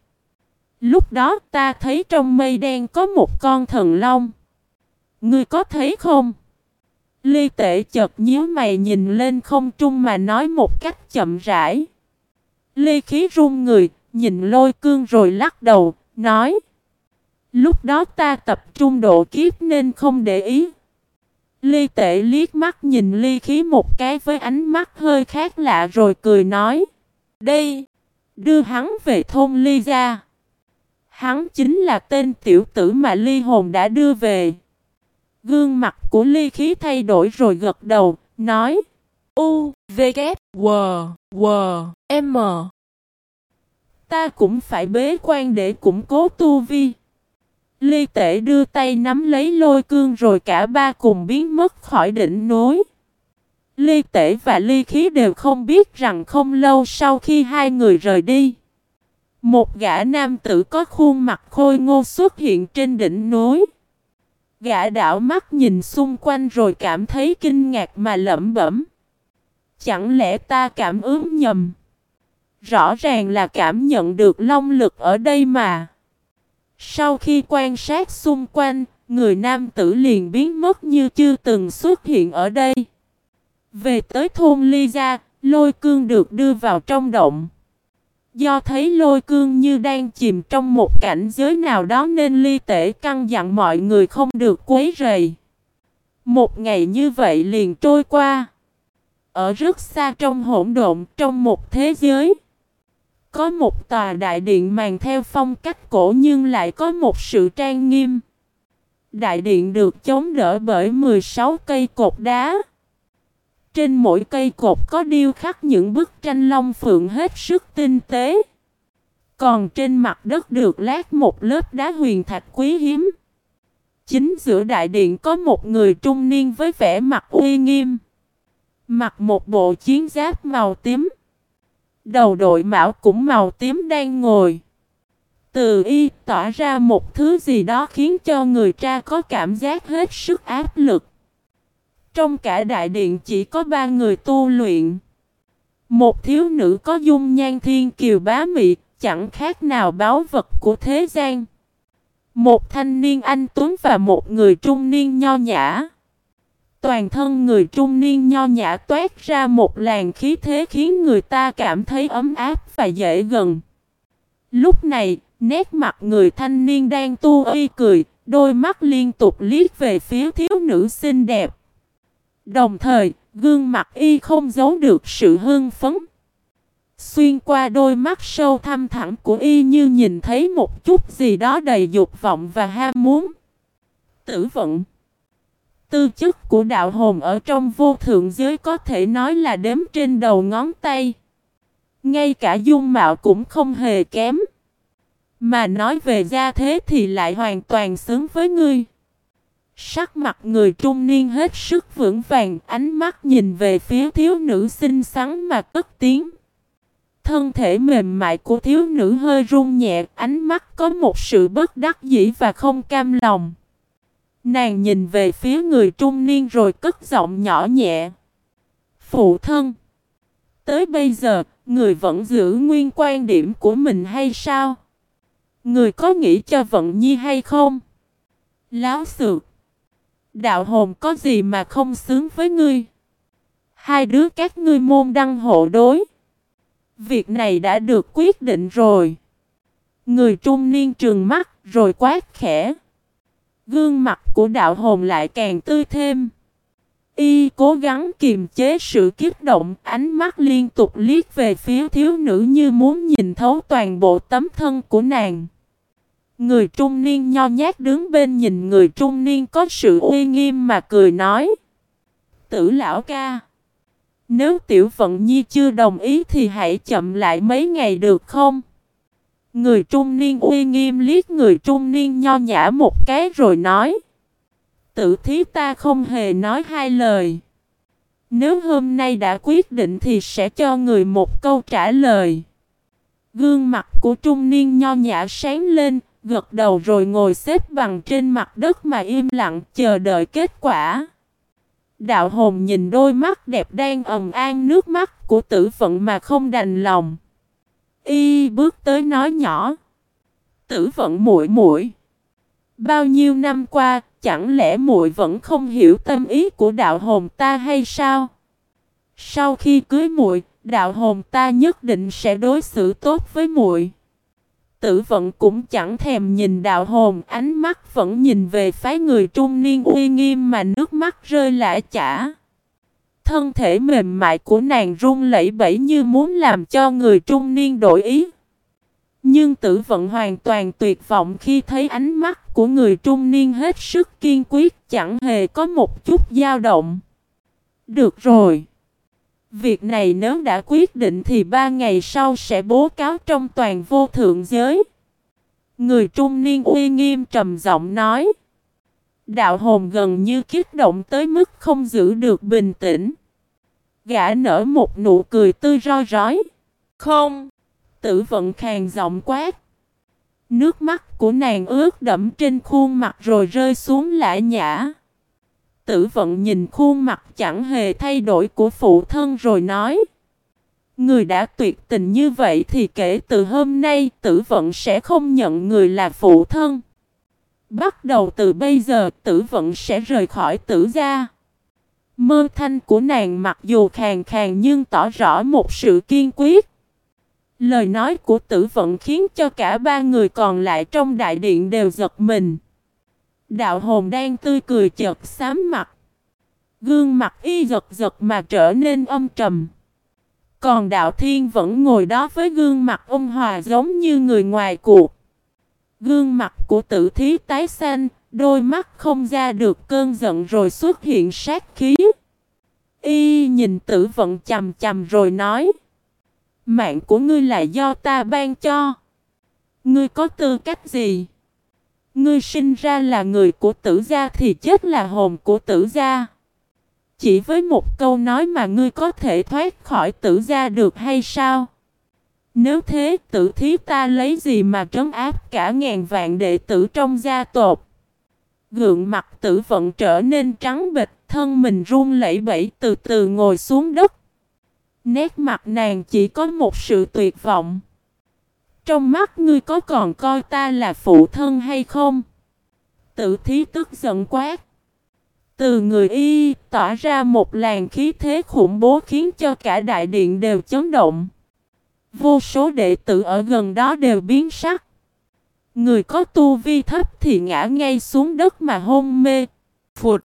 Lúc đó ta thấy trong mây đen có một con thần long. Ngươi có thấy không? Ly tệ chợt nhíu mày nhìn lên không trung mà nói một cách chậm rãi. Lê khí run người, nhìn lôi cương rồi lắc đầu, nói. Lúc đó ta tập trung độ kiếp nên không để ý. Ly tệ liếc mắt nhìn ly khí một cái với ánh mắt hơi khác lạ rồi cười nói. Đây, đưa hắn về thôn ly ra. Hắn chính là tên tiểu tử mà ly hồn đã đưa về. Gương mặt của ly khí thay đổi rồi gật đầu, nói. U, V, K, W, W, M. Ta cũng phải bế quan để củng cố tu vi. Ly tể đưa tay nắm lấy lôi cương rồi cả ba cùng biến mất khỏi đỉnh núi. Ly tể và ly khí đều không biết rằng không lâu sau khi hai người rời đi. Một gã nam tử có khuôn mặt khôi ngô xuất hiện trên đỉnh núi. Gã đảo mắt nhìn xung quanh rồi cảm thấy kinh ngạc mà lẩm bẩm. Chẳng lẽ ta cảm ứng nhầm? Rõ ràng là cảm nhận được long lực ở đây mà. Sau khi quan sát xung quanh, người nam tử liền biến mất như chưa từng xuất hiện ở đây. Về tới thôn Ly Gia, lôi cương được đưa vào trong động. Do thấy lôi cương như đang chìm trong một cảnh giới nào đó nên ly tể căng dặn mọi người không được quấy rầy. Một ngày như vậy liền trôi qua. Ở rất xa trong hỗn độn, trong một thế giới. Có một tòa đại điện màn theo phong cách cổ nhưng lại có một sự trang nghiêm. Đại điện được chống đỡ bởi 16 cây cột đá. Trên mỗi cây cột có điêu khắc những bức tranh long phượng hết sức tinh tế. Còn trên mặt đất được lát một lớp đá huyền thạch quý hiếm. Chính giữa đại điện có một người trung niên với vẻ mặt uy nghiêm. Mặc một bộ chiến giáp màu tím. Đầu đội mão cũng màu tím đang ngồi. Từ y tỏa ra một thứ gì đó khiến cho người tra có cảm giác hết sức áp lực. Trong cả đại điện chỉ có ba người tu luyện. Một thiếu nữ có dung nhan thiên kiều bá mị, chẳng khác nào báo vật của thế gian. Một thanh niên anh tuấn và một người trung niên nho nhã. Toàn thân người trung niên nho nhã toát ra một làn khí thế khiến người ta cảm thấy ấm áp và dễ gần. Lúc này, nét mặt người thanh niên đang tu y cười, đôi mắt liên tục liếc về phía thiếu nữ xinh đẹp. Đồng thời, gương mặt y không giấu được sự hưng phấn. Xuyên qua đôi mắt sâu thăm thẳm của y như nhìn thấy một chút gì đó đầy dục vọng và ham muốn. Tử vận Tư chất của đạo hồn ở trong vô thượng giới có thể nói là đếm trên đầu ngón tay. Ngay cả dung mạo cũng không hề kém. Mà nói về gia thế thì lại hoàn toàn xứng với ngươi. Sắc mặt người trung niên hết sức vững vàng, ánh mắt nhìn về phía thiếu nữ xinh xắn mà cất tiếng. Thân thể mềm mại của thiếu nữ hơi run nhẹ, ánh mắt có một sự bất đắc dĩ và không cam lòng. Nàng nhìn về phía người trung niên rồi cất giọng nhỏ nhẹ. Phụ thân. Tới bây giờ, người vẫn giữ nguyên quan điểm của mình hay sao? Người có nghĩ cho vận nhi hay không? Láo xược. Đạo hồn có gì mà không xứng với ngươi? Hai đứa các ngươi môn đăng hộ đối. Việc này đã được quyết định rồi. Người trung niên trừng mắt rồi quát khẽ. Gương mặt của đạo hồn lại càng tươi thêm. Y cố gắng kiềm chế sự kiếp động, ánh mắt liên tục liếc về phía thiếu nữ như muốn nhìn thấu toàn bộ tấm thân của nàng. Người trung niên nho nhát đứng bên nhìn người trung niên có sự uy nghiêm mà cười nói. Tử lão ca. Nếu tiểu vận nhi chưa đồng ý thì hãy chậm lại mấy ngày được không? Người trung niên uy nghiêm liếc người trung niên nho nhã một cái rồi nói. Tử thí ta không hề nói hai lời. Nếu hôm nay đã quyết định thì sẽ cho người một câu trả lời. Gương mặt của trung niên nho nhã sáng lên, gật đầu rồi ngồi xếp bằng trên mặt đất mà im lặng chờ đợi kết quả. Đạo hồn nhìn đôi mắt đẹp đang ầm an nước mắt của tử vận mà không đành lòng. Y bước tới nói nhỏ. Tử vận muội muội Bao nhiêu năm qua, chẳng lẽ muội vẫn không hiểu tâm ý của đạo hồn ta hay sao? Sau khi cưới muội, đạo hồn ta nhất định sẽ đối xử tốt với muội. Tử vận cũng chẳng thèm nhìn đạo hồn, ánh mắt vẫn nhìn về phái người trung niên uy nghiêm mà nước mắt rơi lã chả. Thân thể mềm mại của nàng run lẩy bẩy như muốn làm cho người trung niên đổi ý. Nhưng tử vận hoàn toàn tuyệt vọng khi thấy ánh mắt của người trung niên hết sức kiên quyết, chẳng hề có một chút dao động. Được rồi. Việc này nếu đã quyết định thì ba ngày sau sẽ bố cáo trong toàn vô thượng giới. Người trung niên uy nghiêm trầm giọng nói. Đạo hồn gần như kích động tới mức không giữ được bình tĩnh. Gã nở một nụ cười tươi roi rói. Không. Tử vận khàn giọng quát. Nước mắt của nàng ướt đẫm trên khuôn mặt rồi rơi xuống lã nhã. Tử vận nhìn khuôn mặt chẳng hề thay đổi của phụ thân rồi nói. Người đã tuyệt tình như vậy thì kể từ hôm nay tử vận sẽ không nhận người là phụ thân. Bắt đầu từ bây giờ, tử vận sẽ rời khỏi tử gia. Mơ thanh của nàng mặc dù khàn khàn nhưng tỏ rõ một sự kiên quyết. Lời nói của tử vận khiến cho cả ba người còn lại trong đại điện đều giật mình. Đạo hồn đang tươi cười chợt xám mặt. Gương mặt y giật giật mà trở nên âm trầm. Còn đạo thiên vẫn ngồi đó với gương mặt ông hòa giống như người ngoài cuộc. Gương mặt của tử thí tái xanh, đôi mắt không ra được cơn giận rồi xuất hiện sát khí. Y nhìn tử vận chầm chầm rồi nói. Mạng của ngươi là do ta ban cho. Ngươi có tư cách gì? Ngươi sinh ra là người của tử gia thì chết là hồn của tử gia. Chỉ với một câu nói mà ngươi có thể thoát khỏi tử gia được hay sao? Nếu thế tử thí ta lấy gì mà trấn áp cả ngàn vạn đệ tử trong gia tộc? Gượng mặt tử vận trở nên trắng bệch, thân mình run lẩy bẩy từ từ ngồi xuống đất. Nét mặt nàng chỉ có một sự tuyệt vọng. Trong mắt ngươi có còn coi ta là phụ thân hay không? Tử thí tức giận quát. Từ người y tỏa ra một làn khí thế khủng bố khiến cho cả đại điện đều chấn động. Vô số đệ tử ở gần đó đều biến sắc. Người có tu vi thấp thì ngã ngay xuống đất mà hôn mê. Phụt!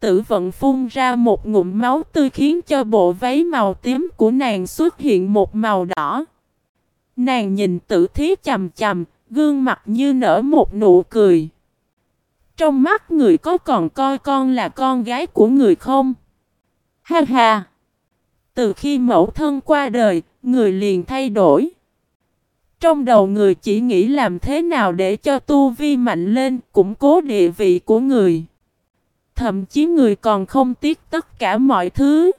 Tử vận phun ra một ngụm máu tươi khiến cho bộ váy màu tím của nàng xuất hiện một màu đỏ. Nàng nhìn tử thí chầm chầm, gương mặt như nở một nụ cười. Trong mắt người có còn coi con là con gái của người không? Ha ha! Từ khi mẫu thân qua đời, người liền thay đổi. Trong đầu người chỉ nghĩ làm thế nào để cho tu vi mạnh lên, củng cố địa vị của người. Thậm chí người còn không tiếc tất cả mọi thứ.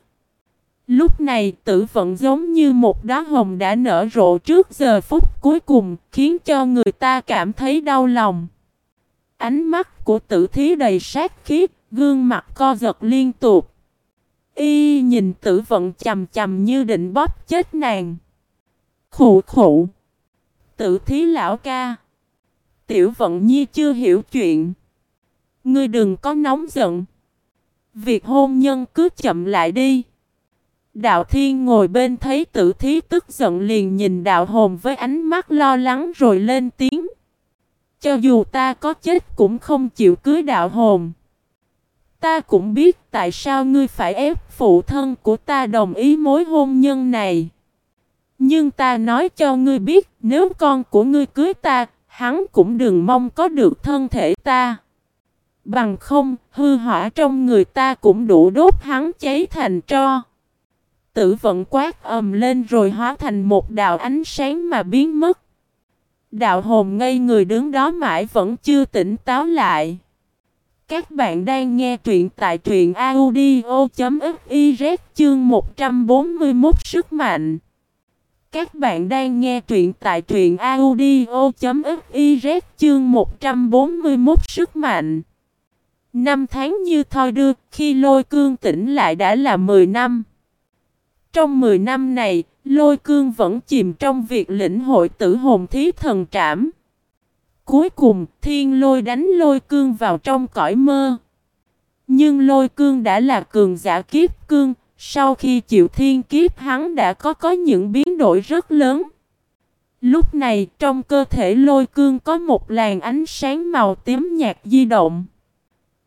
Lúc này tử vận giống như một đóa hồng đã nở rộ trước giờ phút cuối cùng, khiến cho người ta cảm thấy đau lòng. Ánh mắt của tử thí đầy sát khí, gương mặt co giật liên tục. Y nhìn tử vận chầm chầm như định bóp chết nàng. Khụ khụ. Tử thí lão ca. Tiểu vận nhi chưa hiểu chuyện. Ngươi đừng có nóng giận. Việc hôn nhân cứ chậm lại đi. Đạo thiên ngồi bên thấy tử thí tức giận liền nhìn đạo hồn với ánh mắt lo lắng rồi lên tiếng. Cho dù ta có chết cũng không chịu cưới đạo hồn. Ta cũng biết tại sao ngươi phải ép phụ thân của ta đồng ý mối hôn nhân này. Nhưng ta nói cho ngươi biết nếu con của ngươi cưới ta, hắn cũng đừng mong có được thân thể ta. Bằng không, hư hỏa trong người ta cũng đủ đốt hắn cháy thành tro. Tử vận quát ầm lên rồi hóa thành một đạo ánh sáng mà biến mất. Đạo hồn ngây người đứng đó mãi vẫn chưa tỉnh táo lại. Các bạn đang nghe truyện tại truyện audio.fiz chương 141 sức mạnh. Các bạn đang nghe truyện tại truyện audio.fiz chương 141 sức mạnh. Năm tháng như thoi đưa, khi lôi cương tỉnh lại đã là 10 năm. Trong 10 năm này, lôi cương vẫn chìm trong việc lĩnh hội tử hồn thí thần trảm. Cuối cùng, thiên lôi đánh lôi cương vào trong cõi mơ. Nhưng lôi cương đã là cường giả kiếp cương, sau khi chịu thiên kiếp hắn đã có có những biến đổi rất lớn. Lúc này trong cơ thể lôi cương có một làn ánh sáng màu tím nhạt di động.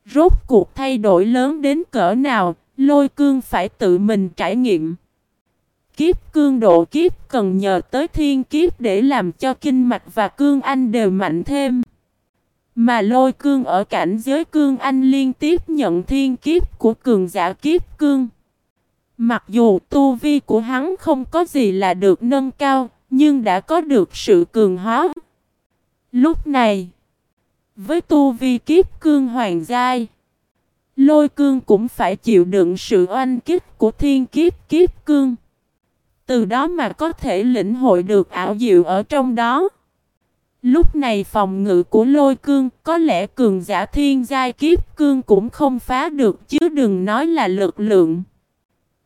Rốt cuộc thay đổi lớn đến cỡ nào, lôi cương phải tự mình trải nghiệm. Kiếp cương độ kiếp cần nhờ tới thiên kiếp để làm cho kinh mạch và cương anh đều mạnh thêm. Mà lôi cương ở cảnh giới cương anh liên tiếp nhận thiên kiếp của cường giả kiếp cương. Mặc dù tu vi của hắn không có gì là được nâng cao, nhưng đã có được sự cường hóa. Lúc này, với tu vi kiếp cương hoàng giai, lôi cương cũng phải chịu đựng sự oanh kích của thiên kiếp kiếp cương. Từ đó mà có thể lĩnh hội được ảo diệu ở trong đó. Lúc này phòng ngự của lôi cương có lẽ cường giả thiên giai kiếp cương cũng không phá được chứ đừng nói là lực lượng.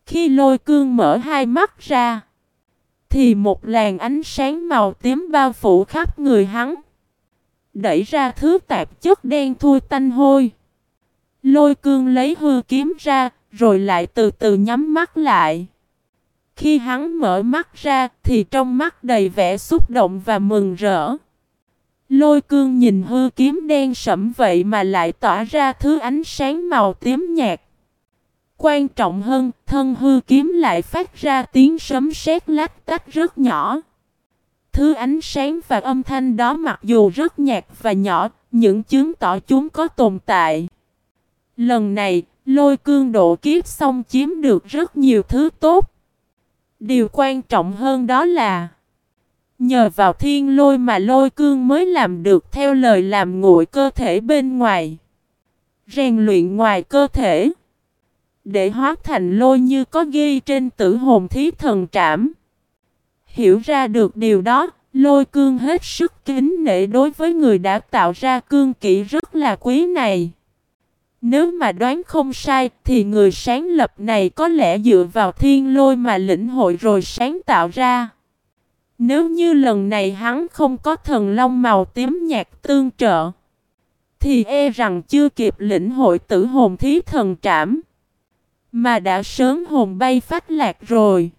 Khi lôi cương mở hai mắt ra, thì một làn ánh sáng màu tím bao phủ khắp người hắn. Đẩy ra thứ tạp chất đen thui tanh hôi. Lôi cương lấy hư kiếm ra, rồi lại từ từ nhắm mắt lại. Khi hắn mở mắt ra, thì trong mắt đầy vẻ xúc động và mừng rỡ. Lôi cương nhìn hư kiếm đen sẫm vậy mà lại tỏa ra thứ ánh sáng màu tím nhạt. Quan trọng hơn, thân hư kiếm lại phát ra tiếng sấm sét lách tách rất nhỏ. Thứ ánh sáng và âm thanh đó mặc dù rất nhạt và nhỏ, những chứng tỏ chúng có tồn tại. Lần này, lôi cương độ kiếp xong chiếm được rất nhiều thứ tốt. Điều quan trọng hơn đó là Nhờ vào thiên lôi mà lôi cương mới làm được theo lời làm nguội cơ thể bên ngoài. Rèn luyện ngoài cơ thể. Để hóa thành lôi như có ghi trên tử hồn thí thần trảm. Hiểu ra được điều đó, lôi cương hết sức kính nể đối với người đã tạo ra cương kỹ rất là quý này. Nếu mà đoán không sai thì người sáng lập này có lẽ dựa vào thiên lôi mà lĩnh hội rồi sáng tạo ra. Nếu như lần này hắn không có thần long màu tím nhạt tương trợ, thì e rằng chưa kịp lĩnh hội tử hồn thí thần trảm, mà đã sớm hồn bay phách lạc rồi.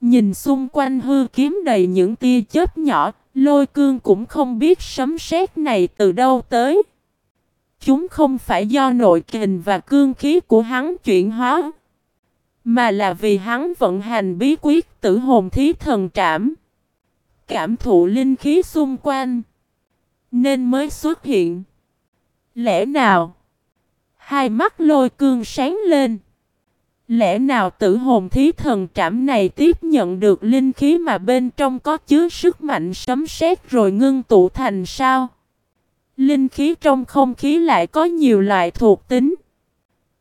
Nhìn xung quanh hư kiếm đầy những tia chớp nhỏ, lôi cương cũng không biết sấm sét này từ đâu tới. Chúng không phải do nội kình và cương khí của hắn chuyển hóa, mà là vì hắn vận hành bí quyết tử hồn thí thần trảm cảm thụ linh khí xung quanh. Nên mới xuất hiện. Lẽ nào? Hai mắt lôi cương sáng lên. Lẽ nào tử hồn thí thần trảm này tiếp nhận được linh khí mà bên trong có chứa sức mạnh sấm sét rồi ngưng tụ thành sao? Linh khí trong không khí lại có nhiều loại thuộc tính.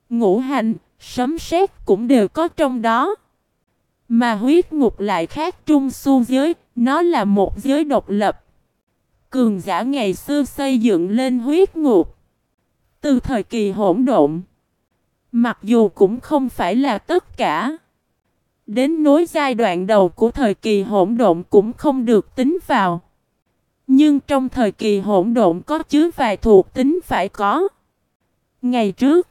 Ngũ hành, sấm sét cũng đều có trong đó. Mà huyết ngục lại khác trung su giới, nó là một giới độc lập. Cường giả ngày xưa xây dựng lên huyết ngục. Từ thời kỳ hỗn độn. Mặc dù cũng không phải là tất cả. Đến nối giai đoạn đầu của thời kỳ hỗn độn cũng không được tính vào. Nhưng trong thời kỳ hỗn độn có chứa vài thuộc tính phải có. Ngày trước,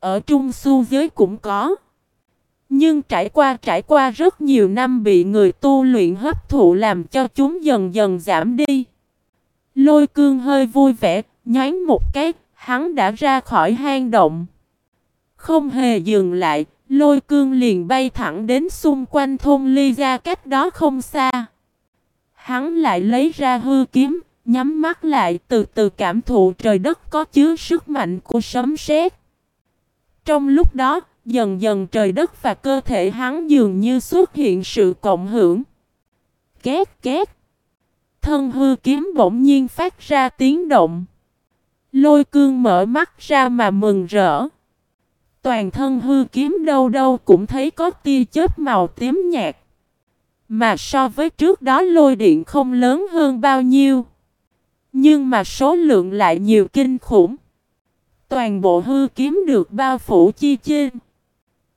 ở trung su giới cũng có. Nhưng trải qua trải qua rất nhiều năm bị người tu luyện hấp thụ làm cho chúng dần dần giảm đi. Lôi cương hơi vui vẻ, nhánh một cái, hắn đã ra khỏi hang động. Không hề dừng lại, lôi cương liền bay thẳng đến xung quanh thôn ly ra cách đó không xa. Hắn lại lấy ra hư kiếm, Nhắm mắt lại từ từ cảm thụ trời đất có chứa sức mạnh của sấm sét. Trong lúc đó, dần dần trời đất và cơ thể hắn dường như xuất hiện sự cộng hưởng. Két két. Thân hư kiếm bỗng nhiên phát ra tiếng động. Lôi cương mở mắt ra mà mừng rỡ. Toàn thân hư kiếm đâu đâu cũng thấy có tia chớp màu tím nhạt. Mà so với trước đó lôi điện không lớn hơn bao nhiêu. Nhưng mà số lượng lại nhiều kinh khủng. Toàn bộ hư kiếm được bao phủ chi trên.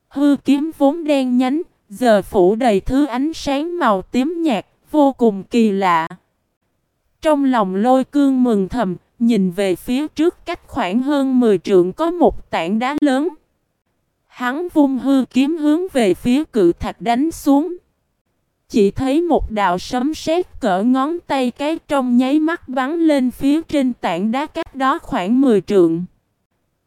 Hư kiếm vốn đen nhánh, giờ phủ đầy thứ ánh sáng màu tím nhạt, vô cùng kỳ lạ. Trong lòng lôi cương mừng thầm, nhìn về phía trước cách khoảng hơn 10 trượng có một tảng đá lớn. Hắn vung hư kiếm hướng về phía cự thạch đánh xuống. Chỉ thấy một đạo sấm sét cỡ ngón tay cái trong nháy mắt bắn lên phía trên tảng đá cách đó khoảng 10 trượng.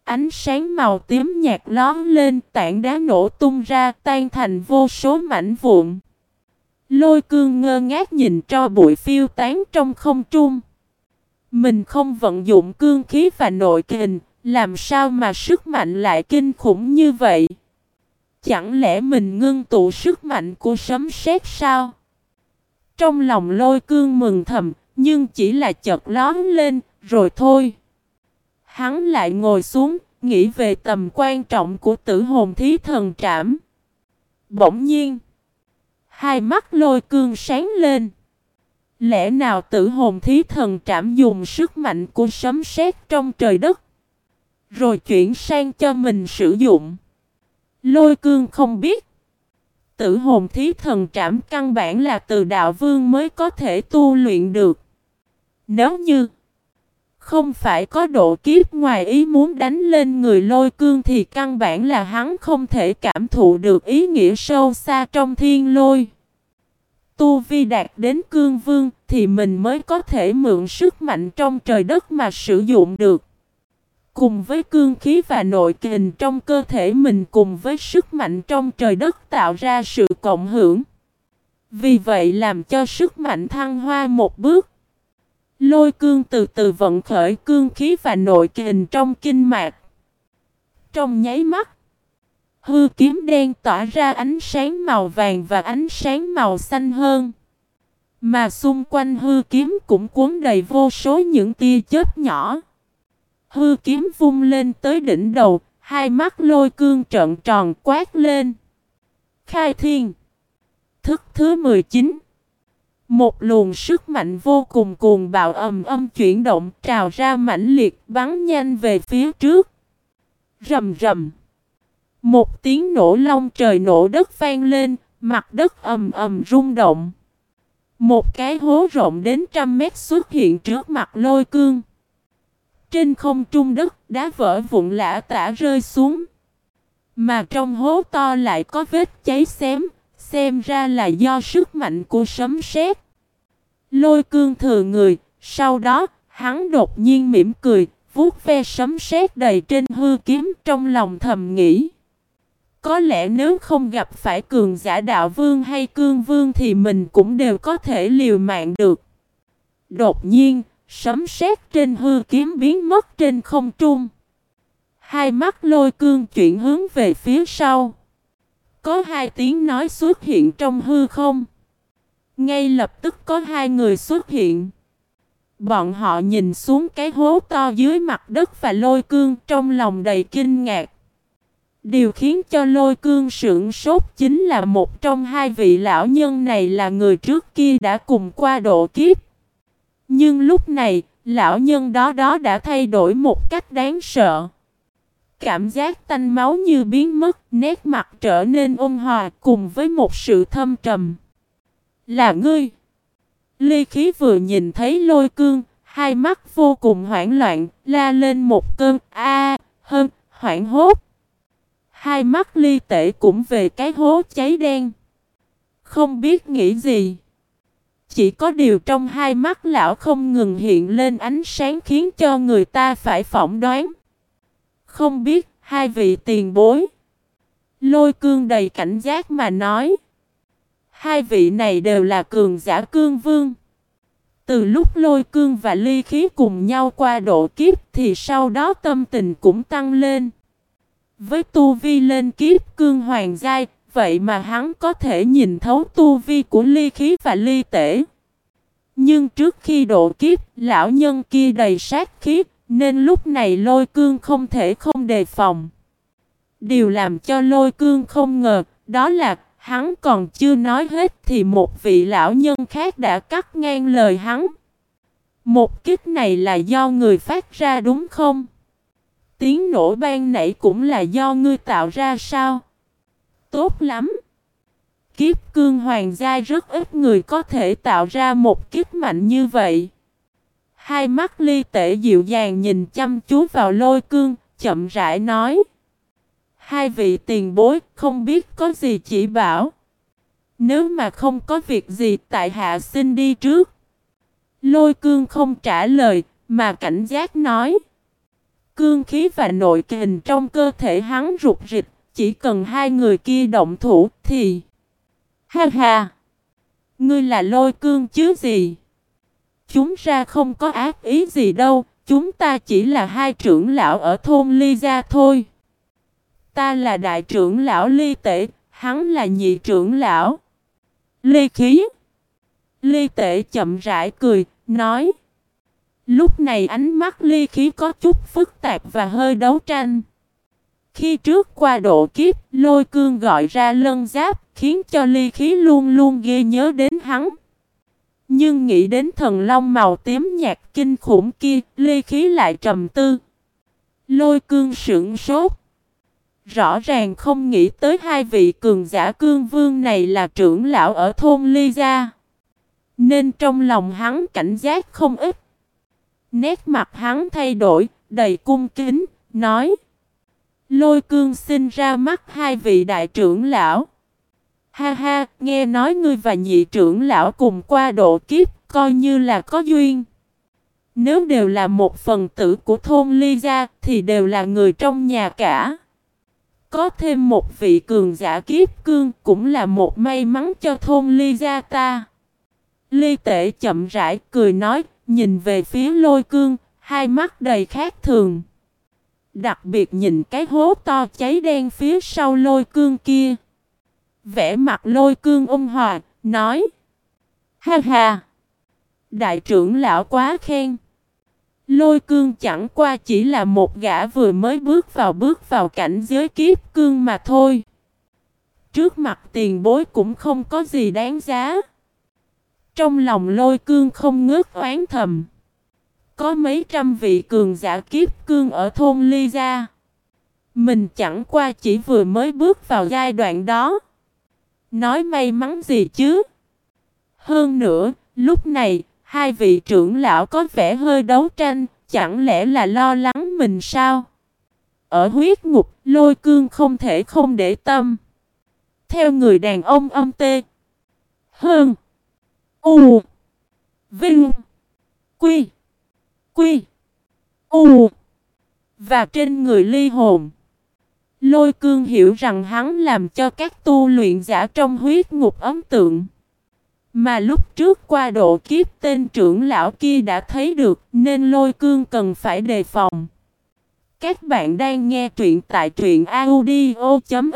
Ánh sáng màu tím nhạt lón lên tảng đá nổ tung ra tan thành vô số mảnh vụn. Lôi cương ngơ ngác nhìn cho bụi phiêu tán trong không trung. Mình không vận dụng cương khí và nội kình, làm sao mà sức mạnh lại kinh khủng như vậy? Chẳng lẽ mình ngưng tụ sức mạnh của sấm sét sao? Trong lòng lôi cương mừng thầm, nhưng chỉ là chợt lón lên, rồi thôi. Hắn lại ngồi xuống, nghĩ về tầm quan trọng của tử hồn thí thần trảm. Bỗng nhiên, hai mắt lôi cương sáng lên. Lẽ nào tử hồn thí thần trảm dùng sức mạnh của sấm sét trong trời đất, rồi chuyển sang cho mình sử dụng. Lôi cương không biết. Tử hồn thí thần trảm căn bản là từ đạo vương mới có thể tu luyện được. Nếu như không phải có độ kiếp ngoài ý muốn đánh lên người lôi cương thì căn bản là hắn không thể cảm thụ được ý nghĩa sâu xa trong thiên lôi. Tu vi đạt đến cương vương thì mình mới có thể mượn sức mạnh trong trời đất mà sử dụng được. Cùng với cương khí và nội kình trong cơ thể mình cùng với sức mạnh trong trời đất tạo ra sự cộng hưởng. Vì vậy làm cho sức mạnh thăng hoa một bước. Lôi cương từ từ vận khởi cương khí và nội kình trong kinh mạch. Trong nháy mắt, hư kiếm đen tỏa ra ánh sáng màu vàng và ánh sáng màu xanh hơn. Mà xung quanh hư kiếm cũng cuốn đầy vô số những tia chớp nhỏ. Hư kiếm vung lên tới đỉnh đầu, hai mắt lôi cương trợn tròn quát lên. Khai thiên. Thức thứ 19. Một luồng sức mạnh vô cùng cuồng bạo ầm âm chuyển động trào ra mãnh liệt bắn nhanh về phía trước. Rầm rầm. Một tiếng nổ long trời nổ đất vang lên, mặt đất ầm ầm rung động. Một cái hố rộng đến trăm mét xuất hiện trước mặt lôi cương. Trên không trung đất đá vỡ vụn lã tả rơi xuống. Mà trong hố to lại có vết cháy xém, xem ra là do sức mạnh của sấm sét. Lôi cương thừa người, sau đó, hắn đột nhiên mỉm cười, vuốt ve sấm sét đầy trên hư kiếm trong lòng thầm nghĩ. Có lẽ nếu không gặp phải cường giả đạo vương hay cương vương thì mình cũng đều có thể liều mạng được. Đột nhiên, Sấm sét trên hư kiếm biến mất trên không trung. Hai mắt lôi cương chuyển hướng về phía sau. Có hai tiếng nói xuất hiện trong hư không. Ngay lập tức có hai người xuất hiện. Bọn họ nhìn xuống cái hố to dưới mặt đất và lôi cương trong lòng đầy kinh ngạc. Điều khiến cho lôi cương sững sốt chính là một trong hai vị lão nhân này là người trước kia đã cùng qua độ kiếp. Nhưng lúc này, lão nhân đó đó đã thay đổi một cách đáng sợ. Cảm giác tanh máu như biến mất, nét mặt trở nên ôn hòa cùng với một sự thâm trầm. Là ngươi! ly khí vừa nhìn thấy lôi cương, hai mắt vô cùng hoảng loạn, la lên một cơn a hơn, hoảng hốt. Hai mắt ly tể cũng về cái hố cháy đen. Không biết nghĩ gì. Chỉ có điều trong hai mắt lão không ngừng hiện lên ánh sáng khiến cho người ta phải phỏng đoán. Không biết hai vị tiền bối. Lôi cương đầy cảnh giác mà nói. Hai vị này đều là cường giả cương vương. Từ lúc lôi cương và ly khí cùng nhau qua độ kiếp thì sau đó tâm tình cũng tăng lên. Với tu vi lên kiếp cương hoàng giai, vậy mà hắn có thể nhìn thấu tu vi của ly khí và ly tể. Nhưng trước khi độ kiếp, lão nhân kia đầy sát khí, nên lúc này lôi cương không thể không đề phòng. Điều làm cho lôi cương không ngờ, đó là hắn còn chưa nói hết thì một vị lão nhân khác đã cắt ngang lời hắn. Một kích này là do người phát ra đúng không? Tiếng nổ ban nãy cũng là do ngươi tạo ra sao? Tốt lắm! Kiếp cương hoàng gia rất ít người có thể tạo ra một kiếp mạnh như vậy. Hai mắt ly tể dịu dàng nhìn chăm chú vào lôi cương, chậm rãi nói. Hai vị tiền bối không biết có gì chỉ bảo. Nếu mà không có việc gì tại hạ xin đi trước. Lôi cương không trả lời, mà cảnh giác nói. Cương khí và nội kình trong cơ thể hắn rụt rịch, chỉ cần hai người kia động thủ thì... Ha ha! Ngươi là lôi cương chứ gì? Chúng ra không có ác ý gì đâu, chúng ta chỉ là hai trưởng lão ở thôn Ly Gia thôi. Ta là đại trưởng lão Ly Tể, hắn là nhị trưởng lão. Ly khí. Ly Tể chậm rãi cười, nói. Lúc này ánh mắt ly khí có chút phức tạp và hơi đấu tranh. Khi trước qua độ kiếp, lôi cương gọi ra lân giáp, khiến cho ly khí luôn luôn ghê nhớ đến hắn. Nhưng nghĩ đến thần long màu tím nhạt kinh khủng kia, ly khí lại trầm tư. Lôi cương sững sốt. Rõ ràng không nghĩ tới hai vị cường giả cương vương này là trưởng lão ở thôn Ly Gia. Nên trong lòng hắn cảnh giác không ít. Nét mặt hắn thay đổi, đầy cung kính, nói. Lôi cương sinh ra mắt hai vị đại trưởng lão. Ha ha, nghe nói ngươi và nhị trưởng lão cùng qua độ kiếp, coi như là có duyên. Nếu đều là một phần tử của thôn Ly Gia, thì đều là người trong nhà cả. Có thêm một vị cường giả kiếp cương cũng là một may mắn cho thôn Ly Gia ta. Ly Tể chậm rãi cười nói, nhìn về phía lôi cương, hai mắt đầy khác thường. Đặc biệt nhìn cái hố to cháy đen phía sau lôi cương kia. Vẽ mặt lôi cương ôn hòa, nói. Ha ha! Đại trưởng lão quá khen. Lôi cương chẳng qua chỉ là một gã vừa mới bước vào bước vào cảnh giới kiếp cương mà thôi. Trước mặt tiền bối cũng không có gì đáng giá. Trong lòng lôi cương không ngớt oán thầm. Có mấy trăm vị cường giả kiếp cương ở thôn Ly Gia. Mình chẳng qua chỉ vừa mới bước vào giai đoạn đó. Nói may mắn gì chứ? Hơn nữa, lúc này, hai vị trưởng lão có vẻ hơi đấu tranh, chẳng lẽ là lo lắng mình sao? Ở huyết ngục, lôi cương không thể không để tâm. Theo người đàn ông âm tê. Hơn. U. Vinh. Quy. Quy. U. Và trên người ly hồn. Lôi cương hiểu rằng hắn làm cho các tu luyện giả trong huyết ngục ấn tượng. Mà lúc trước qua độ kiếp tên trưởng lão kia đã thấy được nên lôi cương cần phải đề phòng. Các bạn đang nghe truyện tại truyện audio.fiz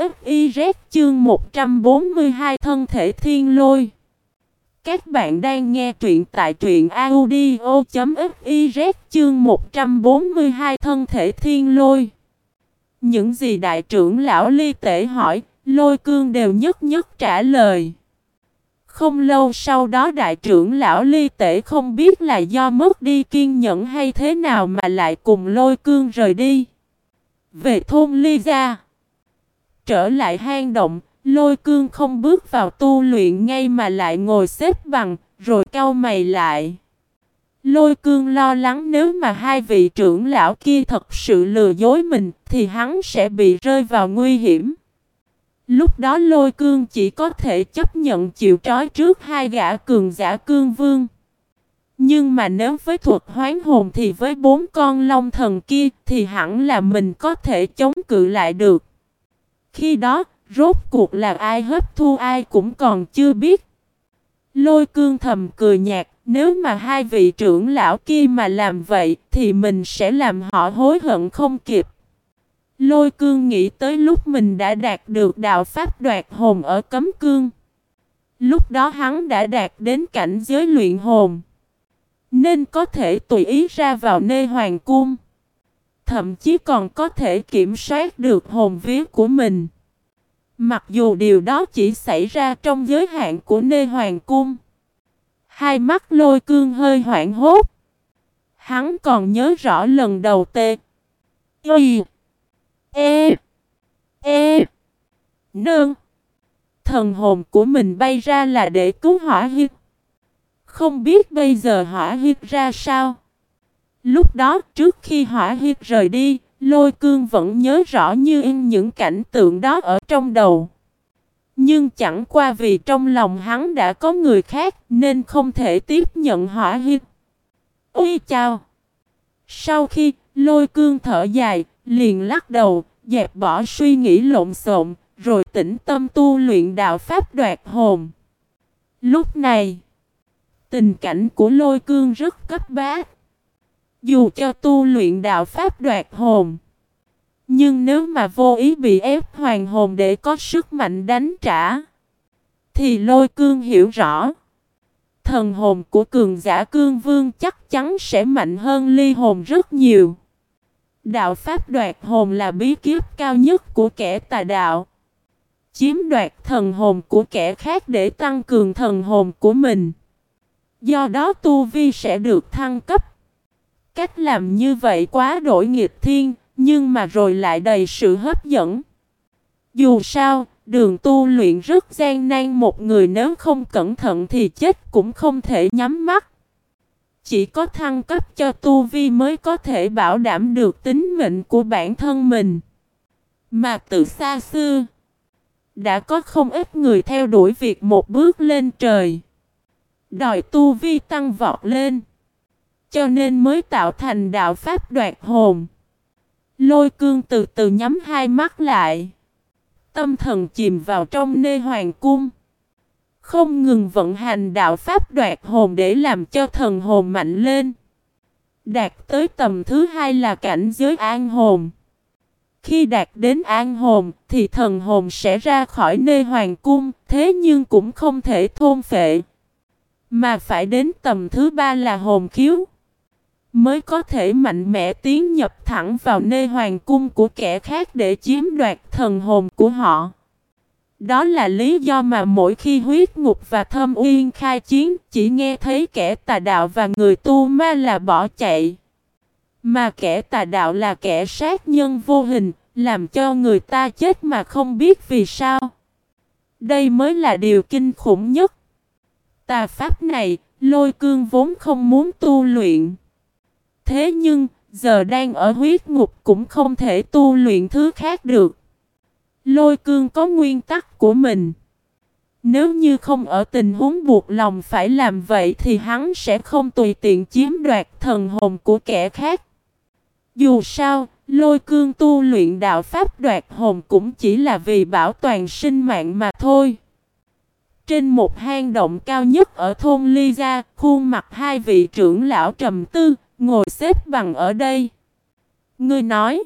chương 142 thân thể thiên lôi. Các bạn đang nghe truyện tại truyện audio.fiz chương 142 thân thể thiên lôi. Những gì đại trưởng lão ly tể hỏi, lôi cương đều nhất nhất trả lời. Không lâu sau đó đại trưởng lão ly tể không biết là do mất đi kiên nhẫn hay thế nào mà lại cùng lôi cương rời đi. Về thôn ly gia. Trở lại hang động, lôi cương không bước vào tu luyện ngay mà lại ngồi xếp bằng, rồi cau mày lại. Lôi cương lo lắng nếu mà hai vị trưởng lão kia thật sự lừa dối mình thì hắn sẽ bị rơi vào nguy hiểm. Lúc đó lôi cương chỉ có thể chấp nhận chịu trói trước hai gã cường giả cương vương. Nhưng mà nếu với thuật hoán hồn thì với bốn con long thần kia thì hẳn là mình có thể chống cự lại được. Khi đó, rốt cuộc là ai hấp thu ai cũng còn chưa biết. Lôi cương thầm cười nhạt, Nếu mà hai vị trưởng lão kia mà làm vậy thì mình sẽ làm họ hối hận không kịp. Lôi cương nghĩ tới lúc mình đã đạt được đạo pháp đoạt hồn ở cấm cương. Lúc đó hắn đã đạt đến cảnh giới luyện hồn. Nên có thể tùy ý ra vào nơi hoàng cung. Thậm chí còn có thể kiểm soát được hồn vía của mình. Mặc dù điều đó chỉ xảy ra trong giới hạn của nơi hoàng cung. Hai mắt lôi cương hơi hoảng hốt. Hắn còn nhớ rõ lần đầu tê. Y. E. E. Nương. Thần hồn của mình bay ra là để cứu hỏa hiếp. Không biết bây giờ hỏa hiếp ra sao. Lúc đó trước khi hỏa hiếp rời đi, lôi cương vẫn nhớ rõ như in những cảnh tượng đó ở trong đầu. Nhưng chẳng qua vì trong lòng hắn đã có người khác nên không thể tiếp nhận hỏa hiếp. Ui chào! Sau khi lôi cương thở dài, liền lắc đầu, dẹp bỏ suy nghĩ lộn xộn, rồi tĩnh tâm tu luyện đạo pháp đoạt hồn. Lúc này, tình cảnh của lôi cương rất cấp bách. Dù cho tu luyện đạo pháp đoạt hồn, nhưng nếu mà vô ý bị ép hoàng hồn để có sức mạnh đánh trả, thì lôi cương hiểu rõ. Thần hồn của cường giả cương vương chắc chắn sẽ mạnh hơn ly hồn rất nhiều. Đạo pháp đoạt hồn là bí kíp cao nhất của kẻ tà đạo. Chiếm đoạt thần hồn của kẻ khác để tăng cường thần hồn của mình. Do đó tu vi sẽ được thăng cấp. Cách làm như vậy quá đổi nghịch thiên, nhưng mà rồi lại đầy sự hấp dẫn. Dù sao, đường tu luyện rất gian nan một người nếu không cẩn thận thì chết cũng không thể nhắm mắt. Chỉ có thăng cấp cho tu vi mới có thể bảo đảm được tính mệnh của bản thân mình. Mà từ xa xưa, đã có không ít người theo đuổi việc một bước lên trời. Đòi tu vi tăng vọt lên. Cho nên mới tạo thành đạo pháp đoạt hồn. Lôi cương từ từ nhắm hai mắt lại. Tâm thần chìm vào trong nê hoàng cung. Không ngừng vận hành đạo pháp đoạt hồn để làm cho thần hồn mạnh lên. Đạt tới tầm thứ hai là cảnh giới an hồn. Khi đạt đến an hồn thì thần hồn sẽ ra khỏi nơi hoàng cung, thế nhưng cũng không thể thôn phệ. Mà phải đến tầm thứ ba là hồn khiếu. Mới có thể mạnh mẽ tiến nhập thẳng vào nơi hoàng cung của kẻ khác để chiếm đoạt thần hồn của họ. Đó là lý do mà mỗi khi huyết ngục và thâm uyên khai chiến, chỉ nghe thấy kẻ tà đạo và người tu ma là bỏ chạy. Mà kẻ tà đạo là kẻ sát nhân vô hình, làm cho người ta chết mà không biết vì sao. Đây mới là điều kinh khủng nhất. Tà pháp này, lôi cương vốn không muốn tu luyện. Thế nhưng, giờ đang ở huyết ngục cũng không thể tu luyện thứ khác được. Lôi cương có nguyên tắc của mình. Nếu như không ở tình huống buộc lòng phải làm vậy thì hắn sẽ không tùy tiện chiếm đoạt thần hồn của kẻ khác. Dù sao, lôi cương tu luyện đạo pháp đoạt hồn cũng chỉ là vì bảo toàn sinh mạng mà thôi. Trên một hang động cao nhất ở thôn Ly Gia, khuôn mặt hai vị trưởng lão trầm tư, ngồi xếp bằng ở đây. Ngươi nói,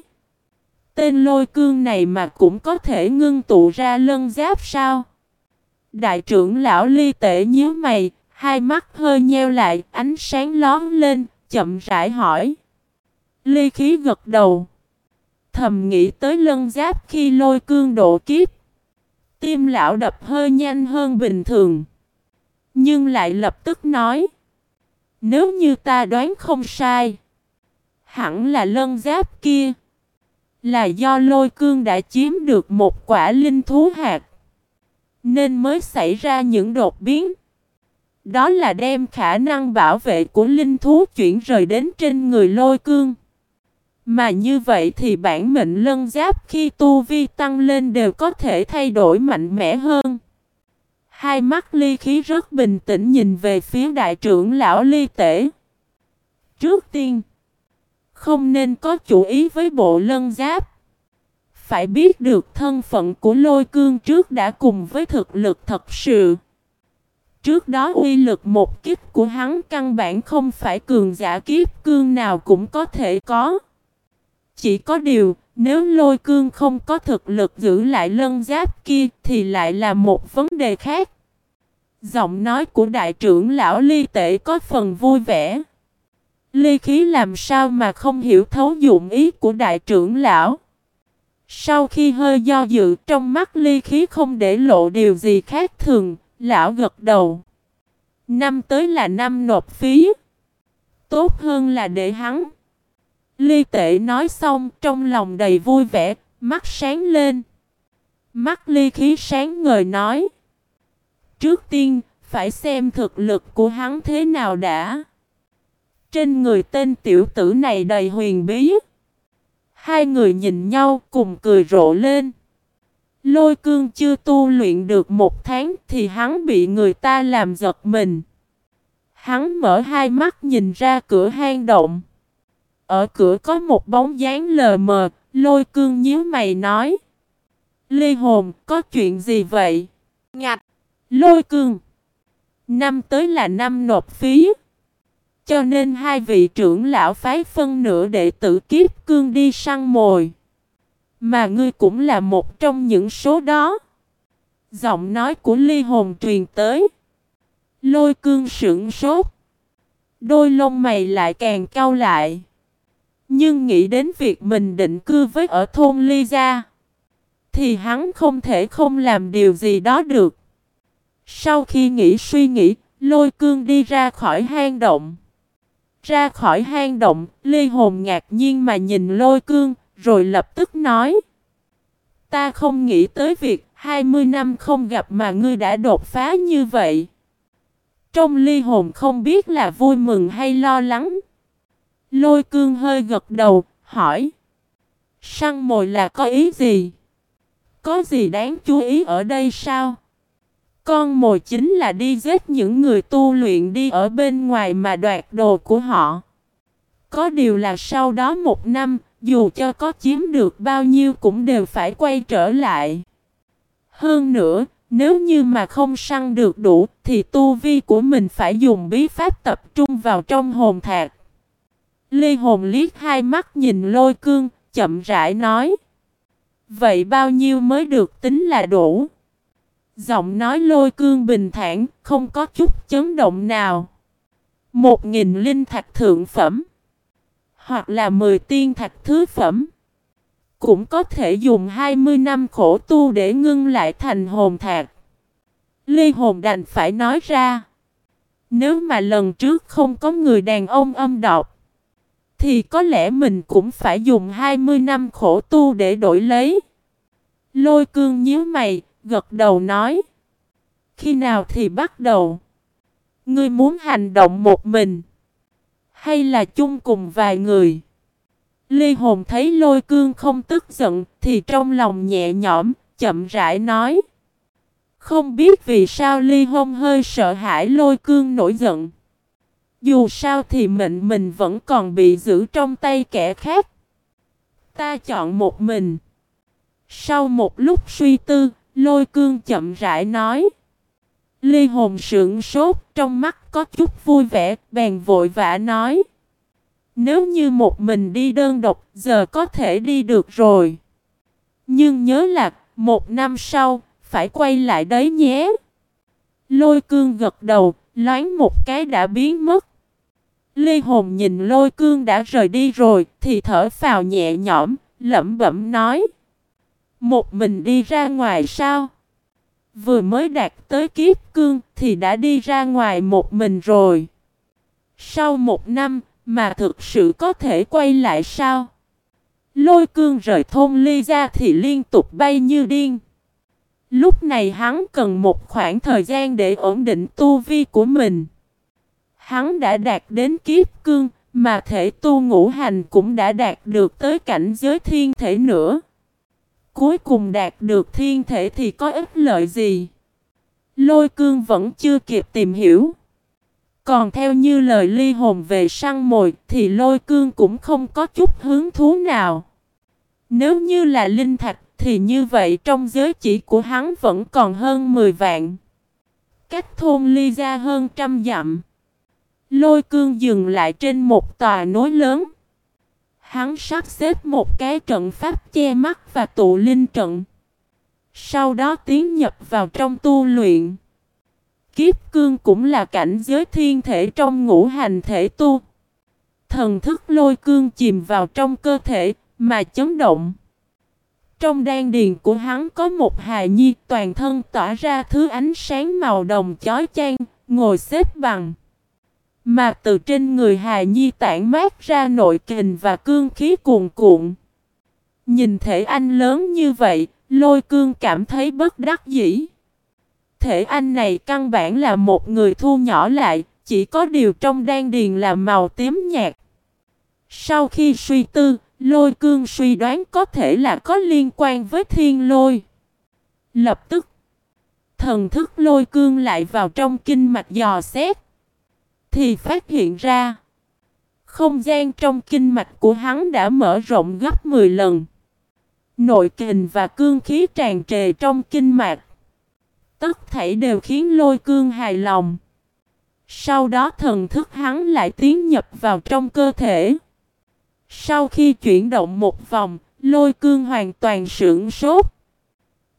tên lôi cương này mà cũng có thể ngưng tụ ra lân giáp sao? Đại trưởng lão ly tể nhíu mày, hai mắt hơi nheo lại, ánh sáng lón lên, chậm rãi hỏi. Ly khí gật đầu. Thầm nghĩ tới lân giáp khi lôi cương độ kiếp. Tim lão đập hơi nhanh hơn bình thường. Nhưng lại lập tức nói. Nếu như ta đoán không sai. Hẳn là lân giáp kia. Là do lôi cương đã chiếm được một quả linh thú hạt. Nên mới xảy ra những đột biến. Đó là đem khả năng bảo vệ của linh thú chuyển rời đến trên người lôi cương. Mà như vậy thì bản mệnh lân giáp khi tu vi tăng lên đều có thể thay đổi mạnh mẽ hơn. Hai mắt ly khí rất bình tĩnh nhìn về phía đại trưởng lão ly tể. Trước tiên, không nên có chủ ý với bộ lân giáp. Phải biết được thân phận của lôi cương trước đã cùng với thực lực thật sự. Trước đó uy lực một kích của hắn căn bản không phải cường giả kiếp cương nào cũng có thể có. Chỉ có điều, nếu lôi cương không có thực lực giữ lại lân giáp kia thì lại là một vấn đề khác. Giọng nói của đại trưởng lão ly tể có phần vui vẻ. Ly khí làm sao mà không hiểu thấu dụng ý của đại trưởng lão. Sau khi hơi do dự trong mắt ly khí không để lộ điều gì khác thường, lão gật đầu. Năm tới là năm nộp phí. Tốt hơn là để hắn. Ly tệ nói xong trong lòng đầy vui vẻ, mắt sáng lên. Mắt ly khí sáng ngời nói. Trước tiên, phải xem thực lực của hắn thế nào đã. Trên người tên tiểu tử này đầy huyền bí. Hai người nhìn nhau cùng cười rộ lên. Lôi cương chưa tu luyện được một tháng thì hắn bị người ta làm giật mình. Hắn mở hai mắt nhìn ra cửa hang động. Ở cửa có một bóng dáng lờ mờ, lôi cương nhíu mày nói. Lê hồn, có chuyện gì vậy? Ngạch! Lôi cương! Năm tới là năm nộp phí. Cho nên hai vị trưởng lão phái phân nửa đệ tử kiếp cương đi săn mồi. Mà ngươi cũng là một trong những số đó. Giọng nói của ly hồn truyền tới. Lôi cương sững sốt. Đôi lông mày lại càng cau lại. Nhưng nghĩ đến việc mình định cư với ở thôn Ly Gia. Thì hắn không thể không làm điều gì đó được. Sau khi nghĩ suy nghĩ, lôi cương đi ra khỏi hang động. Ra khỏi hang động, ly hồn ngạc nhiên mà nhìn lôi cương, rồi lập tức nói. Ta không nghĩ tới việc 20 năm không gặp mà ngươi đã đột phá như vậy. Trong ly hồn không biết là vui mừng hay lo lắng. Lôi cương hơi gật đầu, hỏi. Săn mồi là có ý gì? Có gì đáng chú ý ở đây sao? Con mồi chính là đi giết những người tu luyện đi ở bên ngoài mà đoạt đồ của họ. Có điều là sau đó một năm, dù cho có chiếm được bao nhiêu cũng đều phải quay trở lại. Hơn nữa, nếu như mà không săn được đủ thì tu vi của mình phải dùng bí pháp tập trung vào trong hồn thạc. Lê hồn liếc hai mắt nhìn lôi cương, chậm rãi nói. Vậy bao nhiêu mới được tính là đủ? Giọng nói lôi cương bình thản, không có chút chấn động nào. Một nghìn linh thạch thượng phẩm. Hoặc là mười tiên thạch thứ phẩm. Cũng có thể dùng hai mươi năm khổ tu để ngưng lại thành hồn thạc. Lê hồn đành phải nói ra. Nếu mà lần trước không có người đàn ông âm độc. Thì có lẽ mình cũng phải dùng 20 năm khổ tu để đổi lấy. Lôi cương nhíu mày, gật đầu nói. Khi nào thì bắt đầu? Ngươi muốn hành động một mình? Hay là chung cùng vài người? Ly Hồn thấy lôi cương không tức giận thì trong lòng nhẹ nhõm, chậm rãi nói. Không biết vì sao Ly Hôn hơi sợ hãi lôi cương nổi giận. Dù sao thì mệnh mình vẫn còn bị giữ trong tay kẻ khác. Ta chọn một mình. Sau một lúc suy tư, lôi cương chậm rãi nói. Ly hồn sưởng sốt, trong mắt có chút vui vẻ, bèn vội vã nói. Nếu như một mình đi đơn độc, giờ có thể đi được rồi. Nhưng nhớ là, một năm sau, phải quay lại đấy nhé. Lôi cương gật đầu, loáng một cái đã biến mất. Lê Hồn nhìn lôi cương đã rời đi rồi, thì thở phào nhẹ nhõm, lẩm bẩm nói. Một mình đi ra ngoài sao? Vừa mới đạt tới kiếp cương thì đã đi ra ngoài một mình rồi. Sau một năm mà thực sự có thể quay lại sao? Lôi cương rời thôn ly ra thì liên tục bay như điên. Lúc này hắn cần một khoảng thời gian để ổn định tu vi của mình. Hắn đã đạt đến kiếp cương, mà thể tu ngũ hành cũng đã đạt được tới cảnh giới thiên thể nữa. Cuối cùng đạt được thiên thể thì có ích lợi gì? Lôi cương vẫn chưa kịp tìm hiểu. Còn theo như lời ly hồn về săn mồi thì lôi cương cũng không có chút hứng thú nào. Nếu như là linh thạch thì như vậy trong giới chỉ của hắn vẫn còn hơn 10 vạn. Cách thôn ly ra hơn trăm dặm. Lôi cương dừng lại trên một tòa nối lớn. Hắn sắp xếp một cái trận pháp che mắt và tụ linh trận. Sau đó tiến nhập vào trong tu luyện. Kiếp cương cũng là cảnh giới thiên thể trong ngũ hành thể tu. Thần thức lôi cương chìm vào trong cơ thể mà chấn động. Trong đan điền của hắn có một hài nhi toàn thân tỏa ra thứ ánh sáng màu đồng chói chang, ngồi xếp bằng. Mà từ trên người hài nhi tản mát ra nội kình và cương khí cuồn cuộn. Nhìn thể anh lớn như vậy, lôi cương cảm thấy bất đắc dĩ. Thể anh này căn bản là một người thu nhỏ lại, chỉ có điều trong đan điền là màu tím nhạt. Sau khi suy tư, lôi cương suy đoán có thể là có liên quan với thiên lôi. Lập tức, thần thức lôi cương lại vào trong kinh mạch dò xét. Thì phát hiện ra, không gian trong kinh mạch của hắn đã mở rộng gấp 10 lần. Nội kình và cương khí tràn trề trong kinh mạch. Tất thảy đều khiến lôi cương hài lòng. Sau đó thần thức hắn lại tiến nhập vào trong cơ thể. Sau khi chuyển động một vòng, lôi cương hoàn toàn sưởng sốt.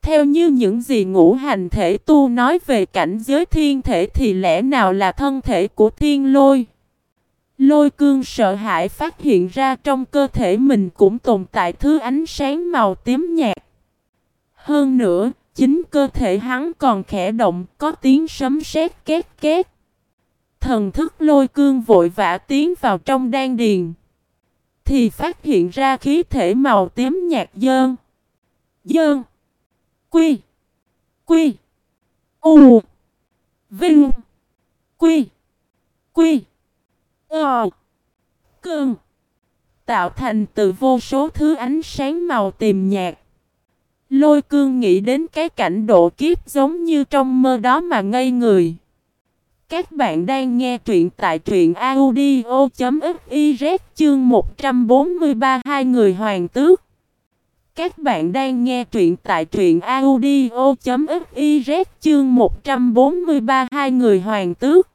Theo như những gì ngũ hành thể tu nói về cảnh giới thiên thể thì lẽ nào là thân thể của thiên lôi? Lôi cương sợ hãi phát hiện ra trong cơ thể mình cũng tồn tại thứ ánh sáng màu tím nhạt. Hơn nữa, chính cơ thể hắn còn khẽ động, có tiếng sấm sét két két. Thần thức lôi cương vội vã tiến vào trong đan điền. Thì phát hiện ra khí thể màu tím nhạt dơn. Dơn. Quy. Quy. U. Vinh. Quy. Quy. Ờ. Cơn. Tạo thành từ vô số thứ ánh sáng màu tìm nhạt. Lôi cương nghĩ đến cái cảnh độ kiếp giống như trong mơ đó mà ngây người. Các bạn đang nghe truyện tại truyện audio.fiz chương 143 hai người hoàng tước. Các bạn đang nghe truyện tại truyện audio.fiz chương 143 hai người hoàng tước.